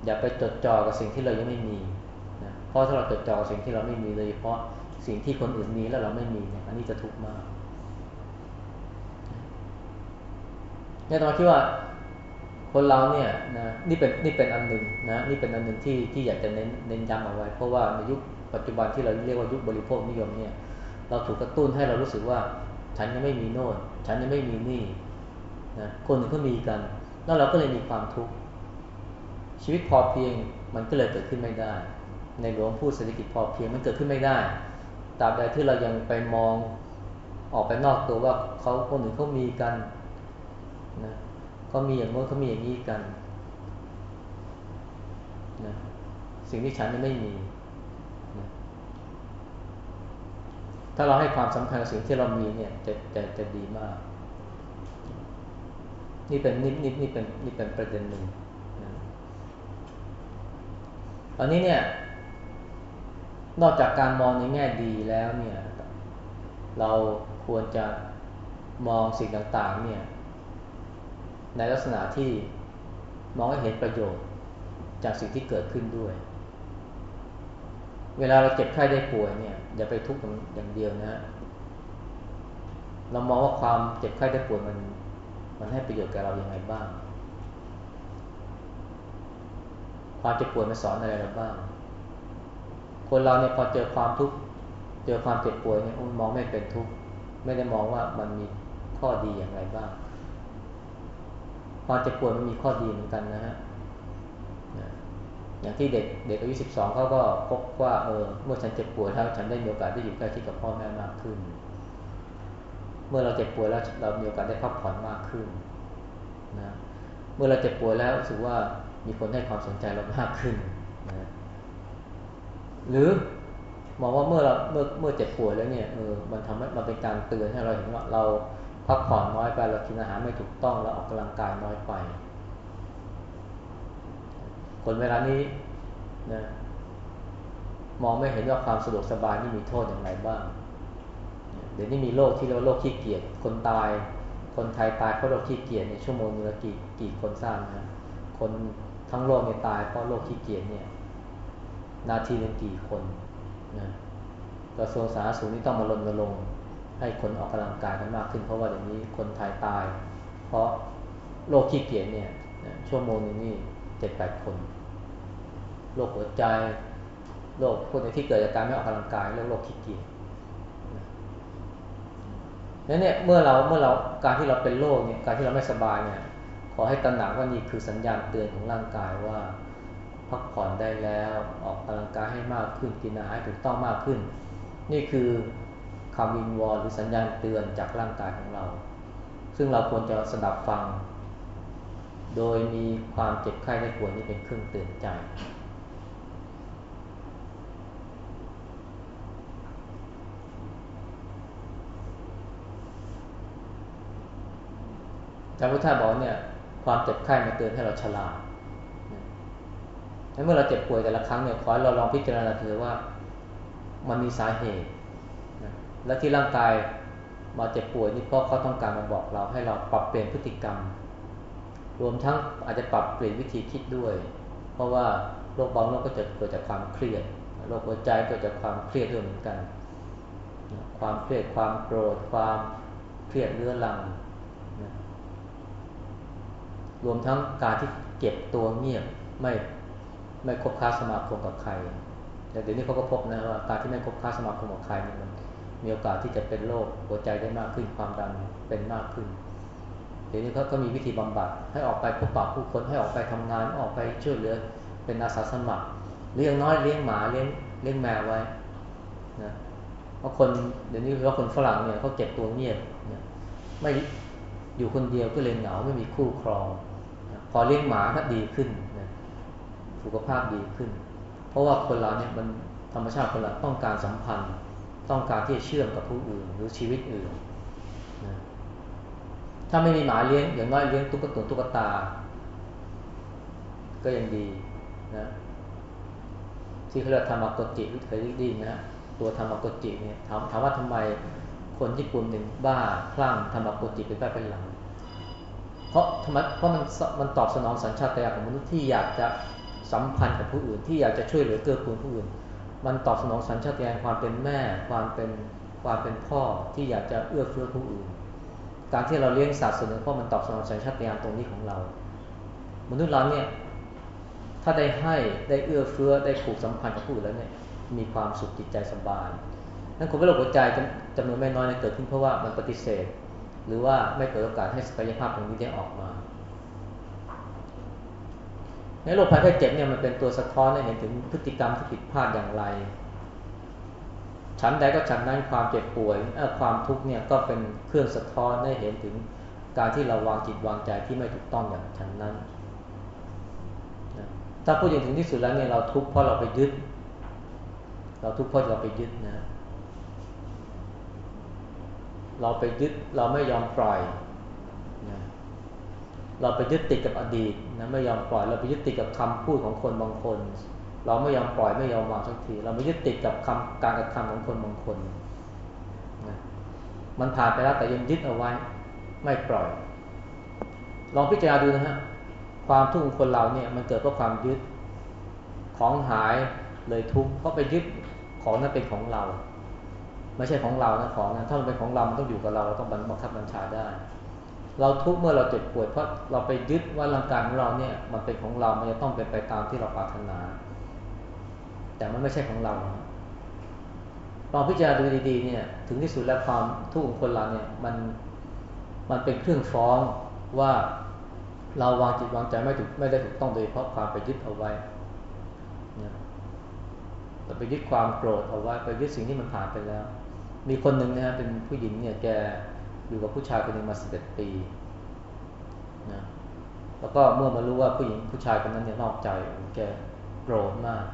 อย่าไปจดจ่อกับสิ่งที่เรายังไม่มีนะเพราะถ้าเราจดจ่อกับสิ่งที่เราไม่มีเลยเพราะสิ่งที่คนอื่นมีแล้วเราไม่มีเนี่ยอันนี้จะทุกข์มากเนี่ยตอนที่ว่า คนเราเนี่ยนะนี่เป็นนี่เป็นอันหนึ่งนะนี่เป็นอันหนึ่งที่ที่อยากจะเน้นเน้นย้ำเอาไว้ เพราะว่าในยุคปัจจุบันที่เราเรียกว่ายุคบริโภคนิยมเนี่ยเราถูกกระตุ้นให้เรารู้สึกว่า ฉันยังไม่มีโน่นฉันยังไม่มีนี่นะคนอื่นก็มีกัน แล้วเราก็เลยมีความทุกข์ชีวิตพอเพียงมันก็เลยเกิดขึ้นไม่ได้ ในหลวงพูดเศรษฐกิจพอเพียงมันเกิดขึ้นไม่ได้ตราบใดที่เรายังไปมองออกไปนอกตัวว่าเขาคนอื่นเขามีกันนะ เขามีอย่างโน้นเขามีอย่างนี้กันนะสิ่งที่ฉันยังไม่มีนะถ้าเราให้ความสำคัญกับสิ่งที่เรามีเนี่ยจะจะจะดีมาก นี่เป็นนิดนิดนี่เป็นนี่เป็นประเด็นหนึ่งนะตอนนี้เนี่ย นอกจากการมองในแง่ดีแล้วเนี่ย เราควรจะมองสิ่งต่างๆ เนี่ย ในลักษณะที่มองให้เห็นประโยชน์จากสิ่งที่เกิดขึ้นด้วย เวลาเราเจ็บไข้ได้ป่วยเนี่ยอย่าไปทุกข์อย่างเดียวนะเรามองว่าความเจ็บไข้ได้ป่วยมัน มันให้ประโยชน์แก่เราอย่างไรบ้าง ความเจ็บป่วยมันสอนอะไรเราบ้าง คนเราเนี่ยพอเจอความทุกข์เจอความเจ็บป่วยเนี่ยมองไม่เป็นทุกข์ไม่ได้มองว่ามันมีข้อดีอย่างไรบ้าง ความเจ็บปวดมันมีข้อดีเหมือนกันนะฮะอย่างที่เด็กเด็กอายุสิบสองเขาก็พบว่าเออเมื่อฉันเจ็บปวดแล้วฉันได้มีโอกาสได้อยู่ใกล้ชิดกับพ่อแม่มากขึ้น เมื่อเราเจ็บปวยแล้วเรามีโอกาสได้พักผ่อนมากขึ้นนะเมื่อเราเจ็บปวยแล้วรู้สึกว่ามีคนให้ความสนใจเรามากขึ้นนะหรือมองว่าเมื่อเราเมื่อเมื่อเจ็บปวยแล้วเนี่ยเออมันทำให้มันเป็นการเตือนให้เราเห็นว่าเรา พักผ่อนน้อยไปเรากินอาหารไม่ถูกต้องเราออกกำลังกายน้อยไป คนเวลานี้นะมองไม่เห็นว่าความสะดวกสบายนี่มีโทษอย่างไรบ้าง เดี๋ยวนี้มีโรคที่เรียกว่าโรคขี้เกียจคนตาย คนไทยตายเพราะโรคขี้เกียจเนี่ยชั่วโมงนึงละกี่กี่คนทราบนะคนทั้งโลกเนี่ยตายเพราะโรคขี้เกียจเนี่ย นาทีหนึ่งกี่คนนะกระทรวงสาธารณสุขนี่ต้องมารณรงค์ ให้คนออกกำลังกายกันมากขึ้น เพราะว่าเดี๋ยวนี้คนไทยตาย เพราะโรคขี้เกียจเนี่ยชั่วโมงนึงนี่เจ็ดแปดคนโรคหัวใจโรคพวกนี้ที่เกิดจากการไม่ออกกำลังกายเรียกโรคขี้เกียจนั้นเนี่ยเมื่อเราเมื่อเราการที่เราเป็นโรคเนี่ยการที่เราไม่สบายเนี่ยขอให้ตระหนักว่านี่คือสัญญาณเตือนของร่างกายว่า พักผ่อนได้แล้วออกกำลังกายให้มากขึ้นกินอาหารถูกต้องมากขึ้น นี่คือ คำวิงวอนหรือสัญญาณเตือนจากร่างกายของเรา ซึ่งเราควรจะสดับฟัง โดยมีความเจ็บไข้ได้ป่วยนี่เป็นเครื่องเตือนใจจารย์พุทธาบอกเนี่ยความเจ็บไข้มาเตือนให้เราฉลาดเมื่อเราเจ็บป่วยแต่ละครั้งเนี่ยขอเราลองพิจารณาเถอะว่ามันมีสาเหตุ และที่ร่างกายมาเจ็บป่วยนี่เพราะเขาต้องการมาบอกเราให้เราปรับเปลี่ยนพฤติกรรม รวมทั้งอาจจะปรับเปลี่ยนวิธีคิดด้วย เพราะว่าโรคบางโรคก็จะเกิดจากความเครียดโรคหัวใจเกิดจากความเครียดด้วยเหมือนกัน ความเครียดความโกรธความเครียดเรื้อรังรวมทั้งการที่เก็บตัวเงียบไม่ไม่คบค้าสมาคมกับใคร แต่เดี๋ยวนี้เขาก็พบนะว่าการที่ไม่คบค้าสมาคมกับใครนี่มัน มีโอกาสที่จะเป็นโรคหัวใจได้มากขึ้นความดันเป็นมากขึ้นเดี๋ยวนี้เขาก็มีวิธีบำบัดให้ออกไปพบปะผู้คนให้ออกไปทำงานออกไปช่วยเหลือเป็นอาสาสมัครเลี้ยงน้อยเลี้ยงหมาเลี้ยงเลี้ยงแมวไว้นะเพราะคนเดี๋ยวนี้เพราะคนฝรั่งเนี่ยเขาเก็บตัวเงียบนะไม่อยู่คนเดียวก็เลยเหงาไม่มีคู่ครองนะพอเลี้ยงหมาก็ดีขึ้นนะสุขภาพดีขึ้น เพราะว่าคนเราเนี่ยมันธรรมชาติคนเราต้องการสัมพันธ์ ต้องการที่จะเชื่อมกับผู้อื่นหรือชีวิตอื่นนะถ้าไม่มีหมาเลี้ยงอย่างน้อยเลี้ยงตุ๊กตุนตุ๊กตา ก็ยังดีนะที่เขาเรียกธรรมกจิเคยได้ยินนะตัวธรรมกจิเนี่ยถามถามว่าทำไมคนญี่ปุ่นหนึ่งบ้าคลั่งธรรมกจิเป็นบ้าเป็นหลัง เพราะธรรมเพราะมันมันตอบสนองสัญชาตญาณของมนุษย์ที่อยากจะสัมพันธ์กับผู้อื่นที่อยากจะช่วยเหลือเกื้อกูลผู้อื่น มันตอบสนองสัญชาตญาณความเป็นแม่ ความเป็นความเป็นพ่อที่อยากจะเอื้อเฟื้อผู้อื่น การที่เราเลี้ยงสัตว์ส่วนหนึ่งเพราะมันตอบสนองสัญชาตญาณตรงนี้ของเรา มนุษย์เราเนี่ยถ้าได้ให้ได้เอื้อเฟื้อได้ผูกสัมพันธ์กับผู้อื่นแล้วเนี่ยมีความสุขจิตใจสบายนั้นคนเป็นโรคหัวใจจำนวนไม่น้อยเกิดขึ้นเพราะว่ามันปฏิเสธ หรือว่าไม่เปิดโอกาสให้ศักยภาพตรงนี้ได้ออกมา ในโรคภัยไข้เจ็บเนี่ยมันเป็นตัวสะท้อนให้เห็นถึงพฤติกรรมที่ผิดพลาดอย่างไร ฉันใดก็ฉันนั้นความเจ็บป่วยความทุกข์เนี่ยก็เป็นเครื่องสะท้อนให้เห็นถึงการที่เราวางจิตวางใจที่ไม่ถูกต้องอย่างฉันนั้น ถ้าพูดอย่างถึงที่สุดแล้วเนี่ยเราทุกข์เพราะเราไปยึด เราทุกข์เพราะเราไปยึดนะ เราไปยึดเราไม่ยอมปล่อย เราไปยึดติดกับอดีตนะไม่ยอมปล่อย เราไปยึดติดกับคำพูดของคนบางคน เราไม่ยอมปล่อยไม่ยอมวางสักที เราไม่ยึดติดกับคำการกระทำของคนบางคนนะมันผ่านไปแล้วแต่ยังยึดเอาไว้ ไม่ปล่อย ลองพิจารณาดูนะฮะความทุกข์ของคนเราเนี่ยมันเกิดเพราะความยึดของหายเลยทุกข์เพราะไปยึดของนั้นเป็นของเรา ไม่ใช่ของเรานะของนั้นถ้ามันเป็นของเรามันต้องอยู่กับเราเราต้องบังคับบัญชาได้ เราทุกข์เมื่อเราเจ็บป่วยเพราะเราไปยึดว่าร่างกายของเราเนี่ย มันเป็นของเรา มันจะต้องเป็นไปตามที่เราปรารถนา แต่มันไม่ใช่ของเราลองพิจารณาดูดีๆเนี่ย ถึงที่สุดแล้วความทุกข์ของคนเราเนี่ยมันมันเป็นเครื่องฟ้องว่าเราวางจิตวางใจไม่ถูกไม่ได้ถูกต้องโดยเพราะความไปยึดเอาไว้นะเราไปยึดความโกรธเอาไว้ไปยึดสิ่งที่มันผ่านไปแล้ว มีคนหนึ่งนะฮะเป็นผู้หญิงเนี่ยแก อยู่กับผู้ชายคนหนึ่งมาสิบเอ็ดปีนะแล้วก็เมื่อมารู้ว่าผู้หญิงผู้ชายคนนั้นเนี่ยนอกใจแกโกรธมาก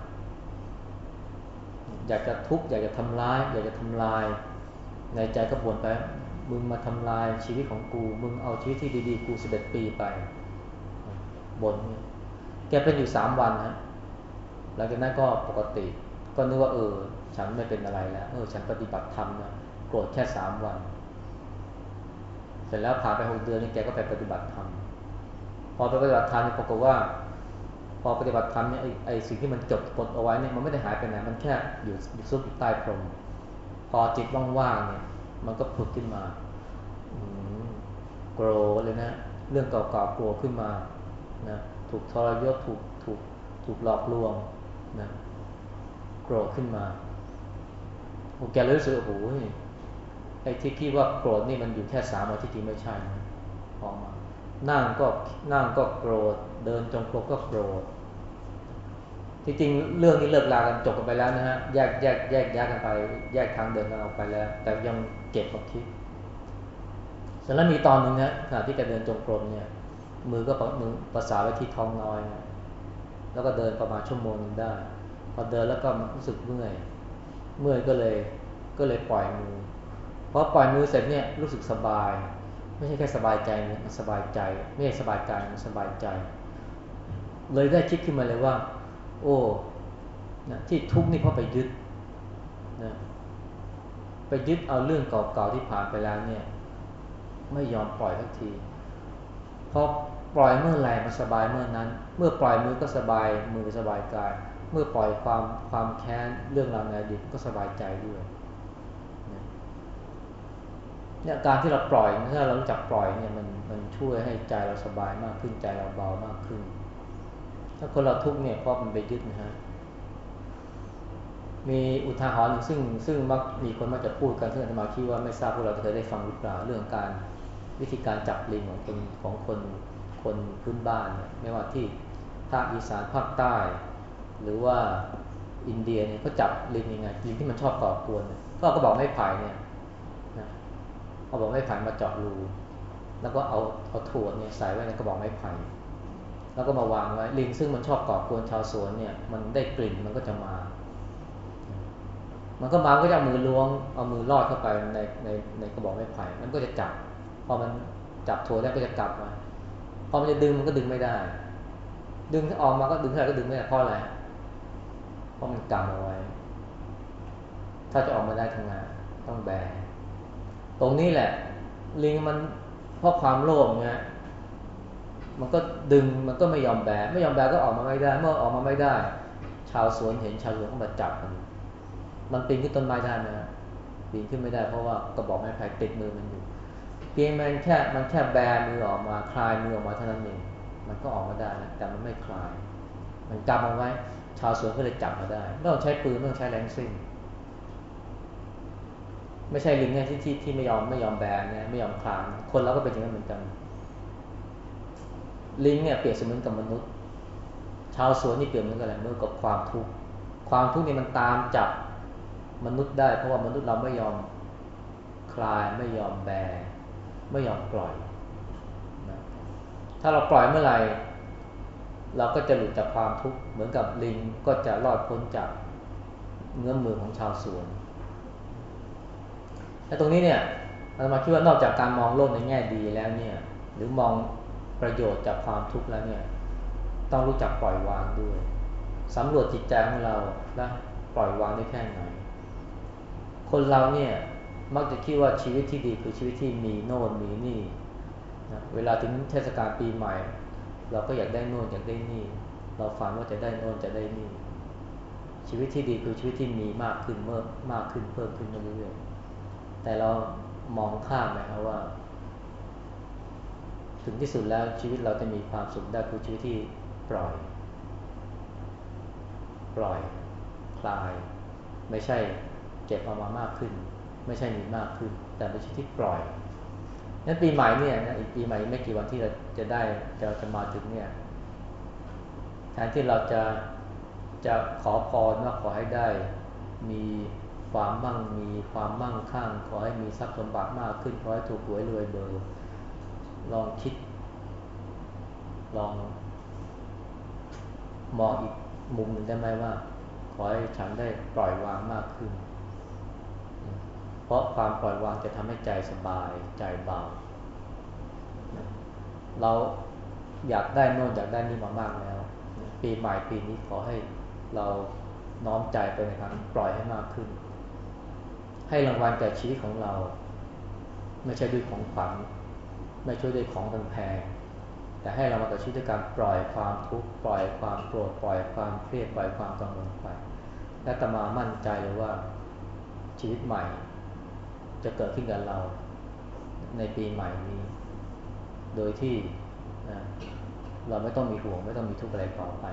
อยากจะทุบอยากจะทำร้าย อยากจะทำลาย ในใจก็บ่นไปมึงมาทำลายชีวิตของกู มึงเอาชีวิตที่ดีๆกูสิบเอ็ดปีไปบ่นแกเป็นอยู่สามวันฮะหลังจากนั้นก็ปกติก็นึกว่าเออ ฉันไม่เป็นอะไรแล้ว เออ ฉันปฏิบัติธรรมนะโกรธแค่สามวัน สร็จแล้วผ่านไปหกเดือนนี่แกก็ไปปฏิบัติธรรมพอไปปฏิบัติธรรมนี่ปรากฏว่า พอปฏิบัติธรรมเนี่ยไอ้สิ่งที่มันจดกดเอาไว้เนี่ยมันไม่ได้หายไปไหนมันแค่อยู่อยู่ซุกอยู่ใต้พรม พอจิตว่างๆเนี่ย มันก็ผุดขึ้นมาโกรธเลยนะ เรื่องเก่าๆกลัวขึ้นมานะถูกทรยศถูกถูกถูกหลอกลวงนะโกรธขึ้นมาโอแกเลยรู้สึกโอ้โห ไอ้ที่คิดว่าโกรธนี่มันอยู่แค่สามวันที่จริงไม่ใช่นะพอมานั่งก็นั่งก็โกรธ เดินจงกรมก็โกรธที่จริงเรื่องนี้เลิกลากันจบกันไปแล้วนะฮะแยกแยกแยกแยกกันไป แยกทางเดินกันออกไปแล้ว แต่ยังเก็บความคิดเสร็จแล้วมีตอนหนึ่งนะขณะที่แกเดินจงกรมเนี่ย มือก็มือภาษาไว้ที่ท้องน้อยนะแล้วก็เดินประมาณชั่วโมงนึงได้ พอเดินแล้วก็รู้สึกเมื่อย เมื่อยก็เลยก็เลยปล่อยมือ พอปล่อยมือเสร็จเนี่ยรู้สึกสบาย ไม่ใช่แค่สบายใจมันสบายใจ ไม่ใช่สบายกายมันสบายใจ เลยได้คิดขึ้นมาเลยว่า โอ้นะที่ทุกข์นี่เพราะไปยึดนะไปยึดเอาเรื่องเก่าๆที่ผ่านไปแล้วเนี่ย ไม่ยอมปล่อยทักทีเพราะปล่อยเมื่อไหร่มันสบายเมื่อนั้น เมื่อปล่อยมือก็สบายมือสบายกาย เมื่อปล่อยความความแค้นเรื่องราวในอดีตก็สบายใจด้วย เนี่ยการที่เราปล่อยถ้าเรารู้จักปล่อยเนี่ยมันมันช่วยให้ใจเราสบายมากขึ้นใจเราเบามากขึ้น ถ้าคนเราทุกเนี่ยเพราะมันไปยึดนะฮะมีอุทาหรณ์ซึ่งซึ่งมักมีคนมักจะพูดกันซึ่งอาตมาคิดว่าไม่ทราบพวกเราเคยได้ฟังหรือเปล่าเรื่องการวิธีการจับลิงของคนของคนคนพื้นบ้านเนี่ยไม่ว่าที่ภาคอีสานภาคใต้ หรือว่าอินเดียเนี่ยเขาจับลิงยังไงลิงที่มันชอบก่อกวนก็ก็บอกไม่ไผ่เนี่ย เอาบอกไม่ไผ่มาเจาะรูแล้วก็เอาเอาถั่วเนี่ยใส่ไว้ในกระบอกไม้ไผ่แล้วก็มาวางไว้ลิงซึ่งมันชอบก่อกวนชาวสวนเนี่ยมันได้กลิ่นมันก็จะมา มันก็มาก็จะเอามือล้วงเอามือลอดเข้าไปในในในกระบอกไม้ไผ่มันก็จะจับ พอมันจับถั่วได้ก็จะกลับมาพอมันจะดึงมันก็ดึงไม่ได้ ดึงออกมาก็ดึงเท่าไหร่ก็ดึงไม่ได้เพราะอะไรเพราะมันกำเอาไว้ ถ้าจะออกมาได้ทำงานต้องแบ ตรงนี้แหละ ลิงมันเพราะความโลภไงมันก็ดึงมันก็ไม่ยอมแบไม่ยอมแบก็ออกมาไม่ได้ เมื่อออกมาไม่ได้ ชาวสวนเห็นชาวสวนก็มาจับมัน มันปีนขึ้นต้นไม้ได้ไหมปีนขึ้นไม่ได้เพราะว่ากระบอกไม้ไผ่ติดมือมันอยู่เพียงมันแค่มันแค่แบมือออกมาคลายมือออกมาเท่านั้นเองมันก็ออกมาได้นะแต่มันไม่คลาย มันกำเอาไว้ ชาวสวนก็เลยจับมาได้ไม่ต้องใช้ปืนไม่ต้องใช้แรงซิ่ง ไม่ใช่ลิงเนี่ยที่ที่ที่ไม่ยอมไม่ยอมแบนเนี่ยไม่ยอมคลานคนเราก็เป็นอย่างนั้นเหมือนกัน ลิงเนี่ยเปรียบเสมือนกับมนุษย์ ชาวสวนนี่เปรียบเหมือนกับอะไรเมื่อกับความทุกข์ความทุกข์นี่มันตามจับมนุษย์ได้ เพราะว่ามนุษย์เราไม่ยอมคลายไม่ยอมแบไม่ยอมปล่อยนะถ้าเราปล่อยเมื่อไหร่เราก็จะหลุดจากความทุกข์เหมือนกับลิงก็จะรอดพ้นจากเงื้อมมือของชาวสวน แต่ตรงนี้เนี่ยเรามาคิดว่านอกจากการมองโลกในแง่ดีแล้วเนี่ย หรือมองประโยชน์จากความทุกข์แล้วเนี่ย ต้องรู้จักปล่อยวางด้วยสำรวจจิตใจของเราแล้วปล่อยวางได้แค่ไหน คนเราเนี่ยมักจะคิดว่าชีวิตที่ดีคือชีวิตที่มีโน่นมีนี่นะเวลาถึงเทศกาลปีใหม่ เราก็อยากได้โน่นอยากได้นี่ เราฝันว่าจะได้โน่นจะได้นี่ ชีวิตที่ดีคือชีวิตที่มีมากขึ้นเมื่อมากขึ้นเพิ่มขึ้นเรื่อยๆ แต่เรามองข้ามไหมครับว่า ถึงที่สุดแล้วชีวิตเราจะมีความสุขได้คือชีวิตที่ปล่อย ปล่อย คลาย ไม่ใช่เก็บเอามามากขึ้น ไม่ใช่มีมากขึ้น แต่เป็นชีวิตที่ปล่อยนั้นปีใหม่เนี่ยนะอีกปีใหม่ไม่กี่วันที่เราจะได้จะจะมาถึงเนี่ยแทนที่เราจะจะขอพรว่าขอให้ได้มี ความมั่งมีความมั่งคั่ง ขอให้มีทรัพย์สมบัติมากขึ้นขอให้ถูกหวยรวยเบอร์ลองคิด ลองมองอีกมุมหนึ่งได้ไหมว่า ขอให้ฉันได้ปล่อยวางมากขึ้น เพราะความปล่อยวางจะทำให้ใจสบายใจเบาเราอยากได้โน่นอยากได้นี่มามากแล้ว ปีใหม่ปีนี้ขอให้เราน้อมใจไปในทางปล่อยให้มากขึ้น ให้รางวัลแก่ชีวิตของเรา ไม่ใช่ด้วยของขวัญไม่ช่วยด้วยของแพงแต่ให้เรามาต่อชีวิตด้วยการปล่อยความทุกข์ปล่อยความโกรธปล่อยความเครียดปล่อยความกังวลไป และตมามั่นใจเลยว่าชีวิตใหม่ จะเกิดขึ้นกับเรา ในปีใหม่นี้ โดยที่เราไม่ต้องมีห่วงไม่ต้องมีทุกข์อะไรต่อไป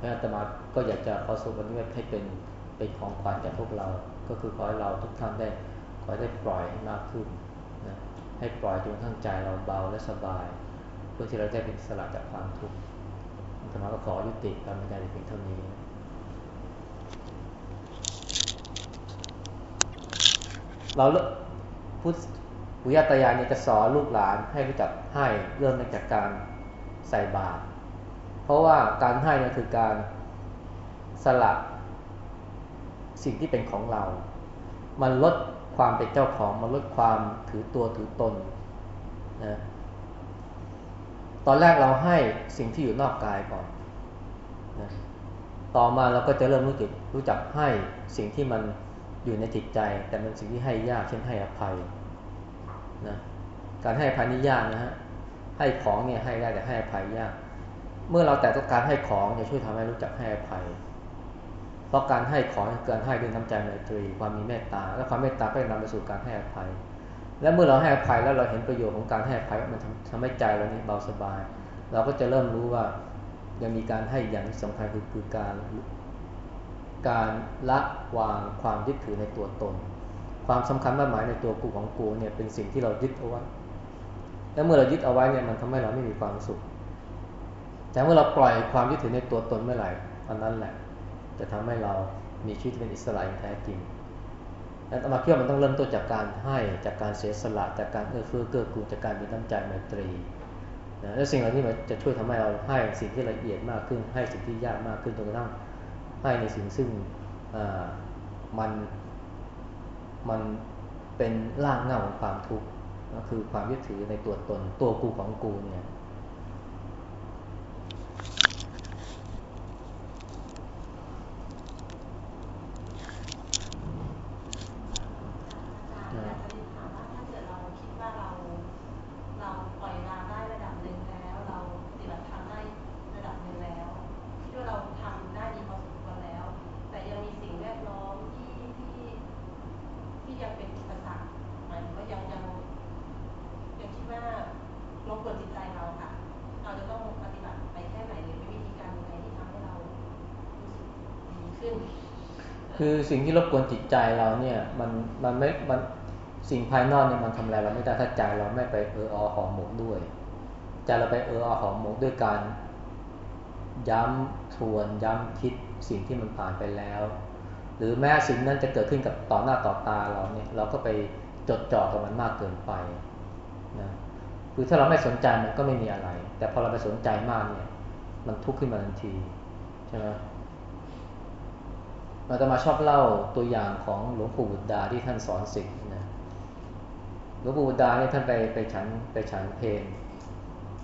พระอาตมาก็อยากจะขอสุวันนี้ให้เป็นเป็นของขวัญแก่พวกเรา ก็คือขอให้เราทุกท่านได้ขอได้ปล่อยให้มากขึ้นนะให้ปล่อยจนทั้งใจเราเบาและสบาย เพื่อที่เราจะเป็นสละจากความทุกข์อาตมาก็ขอยุติการบรรยายเพียงเท่านี้เราพุทธปุญญาตายายเนี่ยจะสอนลูกหลานให้รู้จักให้เริ่มจากการใส่บาตรเพราะว่าการให้เนี่ยคือการสละ สิ่งที่เป็นของเรา มันลดความเป็นเจ้าของ มันลดความถือตัวถือตนนะตอนแรกเราให้สิ่งที่อยู่นอกกายก่อนนะต่อมาเราก็จะเริ่มรู้จักรู้จักให้สิ่งที่มันอยู่ในจิตใจ แต่มันสิ่งที่ให้ยากเช่นให้อภัยนะการให้อภัยนี่ยากนะฮะให้ของเนี่ยให้ได้แต่ให้อภัยยาก เมื่อเราแต่ต้องการให้ของจะช่วยทำให้รู้จักให้อภัย เพราะการให้ขอเกินให้ด้วยน้ำใจเมตรี ความมีเมตตา และความเมตตาก็จะนำไปสู่การให้อภัย และเมื่อเราให้อภัยแล้วเราเห็นประโยชน์ของการให้อภัยมันทำให้ใจเรานี่เบาสบาย เราก็จะเริ่มรู้ว่ายังมีการให้อย่างสำคัญคือคือการ การละวางความยึดถือในตัวตน ความสำคัญมากหมายในตัวกูของกูเนี่ยเป็นสิ่งที่เรายึดเอาไว้แล้วเมื่อเรายึดเอาไว้เนี่ยมันทำให้เราไม่มีความสุข แต่เมื่อเราปล่อยความยึดถือในตัวตนเมื่อไหร่ตอนนั้นแหละ จะทำให้เรามีชีวิตเป็นอิสระอย่างแท้จริงแล้วมาเคี่ยวมันต้องเริ่มต้นจากการให้จากการเสียสละจากการเอื้อเฟื้อเกื้อกูลจากการมีน้ำใจไมตรีนะแล้วสิ่งเหล่านี้มันจะช่วยทำให้เราให้สิ่งที่ละเอียดมากขึ้น ให้สิ่งที่ยากมากขึ้นจนกระทั่งให้ในสิ่งซึ่งมันมันเป็นร่างเงาของความทุกข์ก็คือความยึดถือในตัวตนตัวกูของกูเนี่ย คือสิ่งที่รบกวนจิตใจเราเนี่ยมันมันไม่มันสิ่งภายนอกเนี่ยมันทำอะไรเราไม่ได้ถ้าใจเราไม่ไปเอออหอมหมกด้วยใจเราไปเอออหอมหมกด้วยการย้ำทวนย้ำคิดสิ่งที่มันผ่านไปแล้ว หรือแม้สิ่งนั้นจะเกิดขึ้นกับต่อหน้าต่อตาเราเนี่ยเราก็ไปจดจ่อกับมันมากเกินไปนะคือถ้าเราไม่สนใจมันก็ไม่มีอะไร แต่พอเราไปสนใจมากเนี่ยมันทุกข์ขึ้นมาทันทีใช่ไหม เราจะมาชอบเล่าตัวอย่างของหลวงปู่บุตรดาที่ท่านสอนสิ่งนะหลวงปู่บุตรดาเนี่ยท่านไปไปฉันไปฉันเพล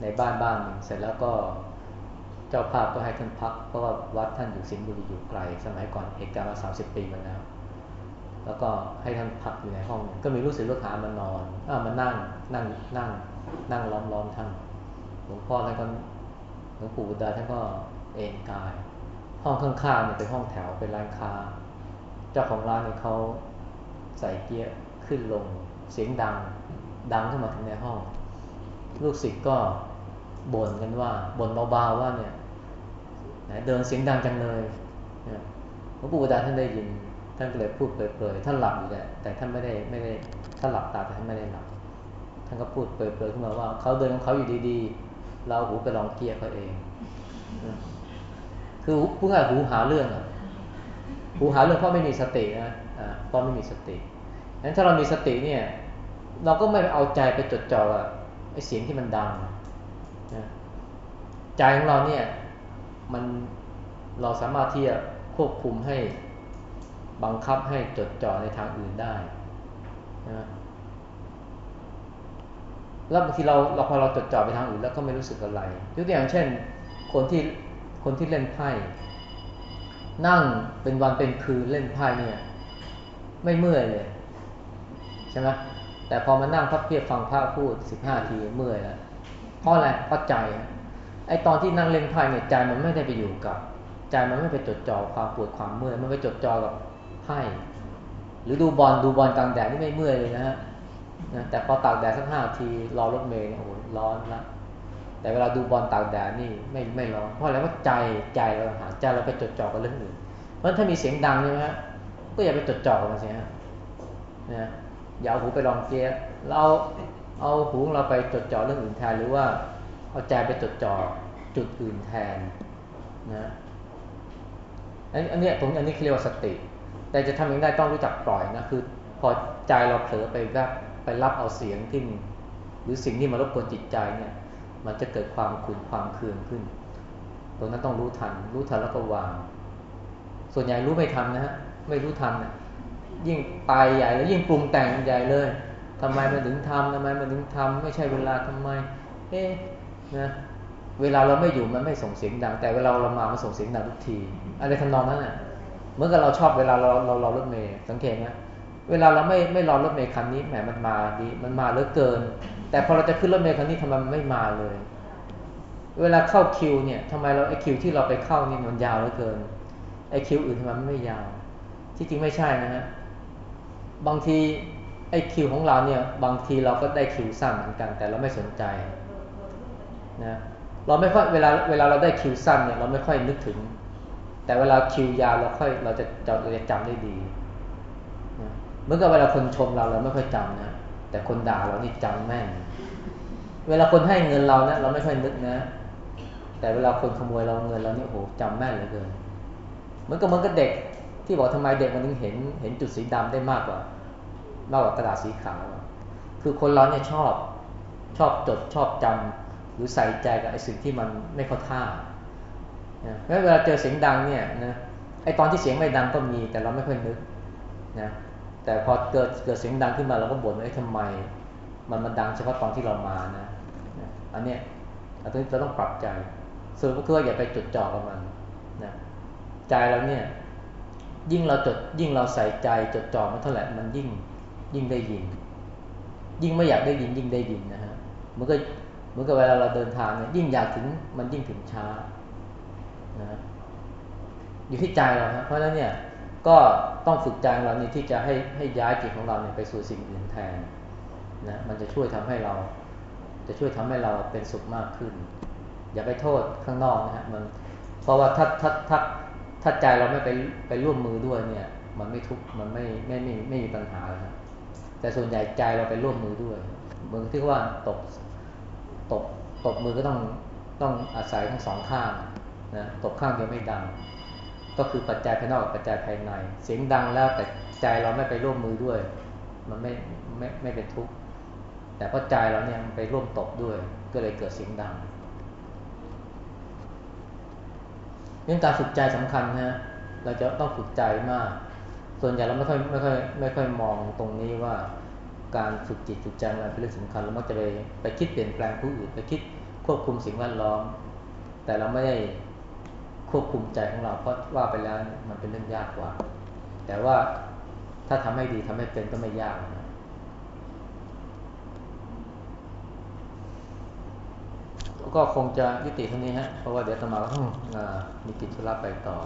ในบ้านบ้านเสร็จแล้วก็เจ้าภาพก็ให้ท่านพักเพราะว่าวัดท่านอยู่สิงห์บุรีอยู่ไกล สมัยก่อนเหตุการณ์มาสามสิบปีมาแล้วแล้วก็ให้ท่านพักอยู่ในห้อง ก็มีลูกศิษย์ลูกหามานอนอ้ามานั่งนั่งนั่ง นั่งล้อมล้อมท่านหลวงพ่อท่านก็หลวงปู่บุตรดาท่านก็เอนกาย ห้องข้างๆเนี่ยเป็นห้องแถวเป็นร้านค้า เจ้าของร้านเนี่ยเขาใส่เกียร์ขึ้นลงเสียงดัง ดังขึ้นมาถึงในห้อง ลูกศิษย์ก็บ่นกันว่าบ่นเบาๆว่าเนี่ยเดินเสียงดังจังเลยพระปู่ดาท่านได้ยิน ท่านก็เลยพูดเปรยๆท่านหลับอยู่แต่แต่ท่านไม่ได้ไม่ได้ท่านหลับตาแต่ท่านไม่ได้หลับท่านก็พูดเปรยๆขึ้นมาว่าเขาเดินของเขาอยู่ดีๆ เราหูไปลองเกียร์เขาเอง คือผู้ง่ายหูหาเรื่องอะหูหาเรื่องเพราะไม่มีสตินะนะเพราะไม่มีสติงั้นถ้าเรามีสติเนี่ย เราก็ไม่เอาใจไปจดจ่อกับไอ้เสียงที่มันดังนะใจของเราเนี่ยมันเราสามารถที่จะควบคุมให้บังคับให้จดจ่อในทางอื่นได้นะแล้วบางทีเราเราพอเราจดจ่อไปทางอื่นแล้วก็ไม่รู้สึกอะไรยกตัวอย่างเช่น คนที่ คนที่เล่นไพ่ นั่งเป็นวันเป็นคืนเล่นไพ่เนี่ย ไม่เมื่อยเลย ใช่ไหมแต่พอมานั่งพับเพียบฟังพระพูดสิบห้าทีเมื่อยแล้วเพราะอะไรเพราะใจไอตอนที่นั่งเล่นไพ่เนี่ยใจมันไม่ได้ไปอยู่กับ ใจมันไม่ไปจดจ่อความปวดความเมื่อยมันไปจดจ่อกับไพ่หรือดูบอลดูบอลกลางแดดนี่ไม่เมื่อยเลยนะฮะนะแต่พอตากแดดสักห้าทีรอรถเมล์โอ้โหร้อนละ แต่เวลาดูบอลตากแดดนี่ไม่ไม่ร้อนเพราะอะไรเพราใจใจเราหาใจเราไปจดจ่อกับเรื่องอื่น เพราะถ้ามีเสียงดังใช่ไหมฮะก็อย่าไปจดจ่อกับมันสิฮะนะอย่าเอาหูไปลองเกียร์เราเอาหูของเราไปจดจ่อเรื่องอื่นแทนหรือว่าเอาใจไปจดจ่อจุดอื่นแทนนะอันนี้ผมอันนี้เรียกว่าสติ แต่จะทำยังได้ต้องรู้จักปล่อยนะคือ พอใจเราเผลอไปแบบไปรับเอาเสียงที่หรือสิ่งที่มารบกวนจิตใจเนี่ย มันจะเกิดความขุ่นความเคืองขึ้น ตรงนั้นต้องรู้ทัน รู้ทันแล้วก็วาง ส่วนใหญ่รู้ไม่ทันนะฮะไม่รู้ทันนะยิ่งไปใหญ่แล้วยิ่งปรุงแต่งใหญ่เลยทำไมมันถึงทำทำไมมันถึงทำไม่ใช่เวลาทำไม เอ๊ะนะเวลาเราไม่อยู่มันไม่ส่งเสียงดัง แต่เวลาเรามามันส่งเสียงดังทุกทีอะไรทำนองนั้นน่ะเมื่อกับเราชอบเวลาเราเรารอรถเมล์สังเกตไหมเวลาเราไม่ไม่รอรถเมล์คันนี้แหมมันมาดีมันมาเหลือเกิน แต่พอเราจะขึ้นรถเมล์คันนี้ทำไมมันไม่มาเลย เวลาเข้าคิวเนี่ยทำไมเราไอคิวที่เราไปเข้านี่มันยาวเหลือเกินไอคิวอื่นทำไมมันไม่ยาว ที่จริงไม่ใช่นะฮะบางทีไอคิวของเราเนี่ยบางทีเราก็ได้คิวสั้นเหมือนกัน แต่เราไม่สนใจนะเราไม่ค่อยเวลาเวลาเราได้คิวสั้นเนี่ยเราไม่ค่อยนึกถึง แต่เวลาคิวยาวเราค่อยเราจะเราจะจำได้ดีนะเมื่อกับเวลาคนชมเราเราไม่ค่อยจำนะแต่คนด่าเรานี่จำแม่น เวลาคนให้เงินเรานะเราไม่ค่อยนึกนะ แต่เวลาคนขโมยเราเงินเรานี่โอ้จำแม่นเหลือเกินเหมือนกับเมันก็เด็กที่บอกทำไมเด็กมันถึงเห็นเห็นจุดสีดำได้มากกว่ามากกว่ากระดาษสีขาว คือคนเราเนี่ยชอบชอบจดชอบจำหรือใส่ใจกับไอ้สิ่งที่มันไม่เข้าท่านะแล้วเวลาเจอเสียงดังเนี่ยนะไอ้ตอนที่เสียงไม่ดังก็มีแต่เราไม่ค่อยนึกนะแต่พอเกิดเกิดเสียงดังขึ้นมาเราก็บ่นว่าทำไม มันมันดังเฉพาะตอนที่เรามานะนะ อันเนี้ยเราต้เราต้องปรับใจสรุปก็คืออย่าไปจดจ่อกับมันนะใจเราเนี่ย ยิ่งเราจดยิ่งเราใส่ใจจดจ่อมันเท่าไหร่มันยิ่งยิ่งได้ยิน ยิ่งไม่อยากได้ยินยิ่งได้ยินนะฮะมันก็เหมือนกับเวลาเราเดินทางเนี่ยยิ่งอยากถึงมันยิ่งถึงช้านะอยู่ที่ใจเราครับเพราะฉะนั้นเนี่ยก็ต้องฝึกใจเรานี่ที่จะให้ให้ย้ายจิตของเราเนี่ยไปสู่สิ่งอื่นแทนนะมันจะช่วยทำให้เรา จะช่วยทำให้เราเป็นสุขมากขึ้น อย่าไปโทษข้างนอกนะฮะมันเพราะว่าถ้าถ้าถ้าถ้าใจเราไม่ไปไปร่วมมือด้วยเนี่ย มันไม่ทุกมันไม่ไม่ไม่ไม่มีปัญหาแล้วแต่ส่วนใหญ่ใจเราไปร่วมมือด้วยมือที่ว่าตกตกตกมือก็ต้องต้องอาศัยทั้งสองข้างนะตกข้างเดียวไม่ดัง ก็คือปัจจัยภายนอกกับปัจจัยภายใน เสียงดังแล้วแต่ใจเราไม่ไปร่วมมือด้วย มันไม่ไม่ไม่เป็นทุกข์ แต่พราะใจเราเนี่ยไปร่วมตกด้วย ก็เลยเกิดเสียงดังเรื่องการฝึกใจสำคัญนะเราจะต้องฝึกใจมาก ส่วนใหญ่เราไม่ค่อยไม่ค่อยไม่ค่อยมองตรงนี้ว่าการฝึกจิตฝึกใจมันเป็นเรื่องสำคัญเรามักจะไปไปคิดเปลี่ยนแปลงผู้อื่นไปคิดควบคุมสิ่งแวดล้อม แต่เราไม่ได้ควบคุมใจของเราเพราะว่าไปแล้วมันเป็นเรื่องยากกว่า แต่ว่าถ้าทำให้ดีทำให้เป็นก็ไม่ยากนะ ก็คงจะยุติเท่านี้ฮะเพราะว่าเดี๋ยวตมาก็ต้องมีกิจธุระไปต่อ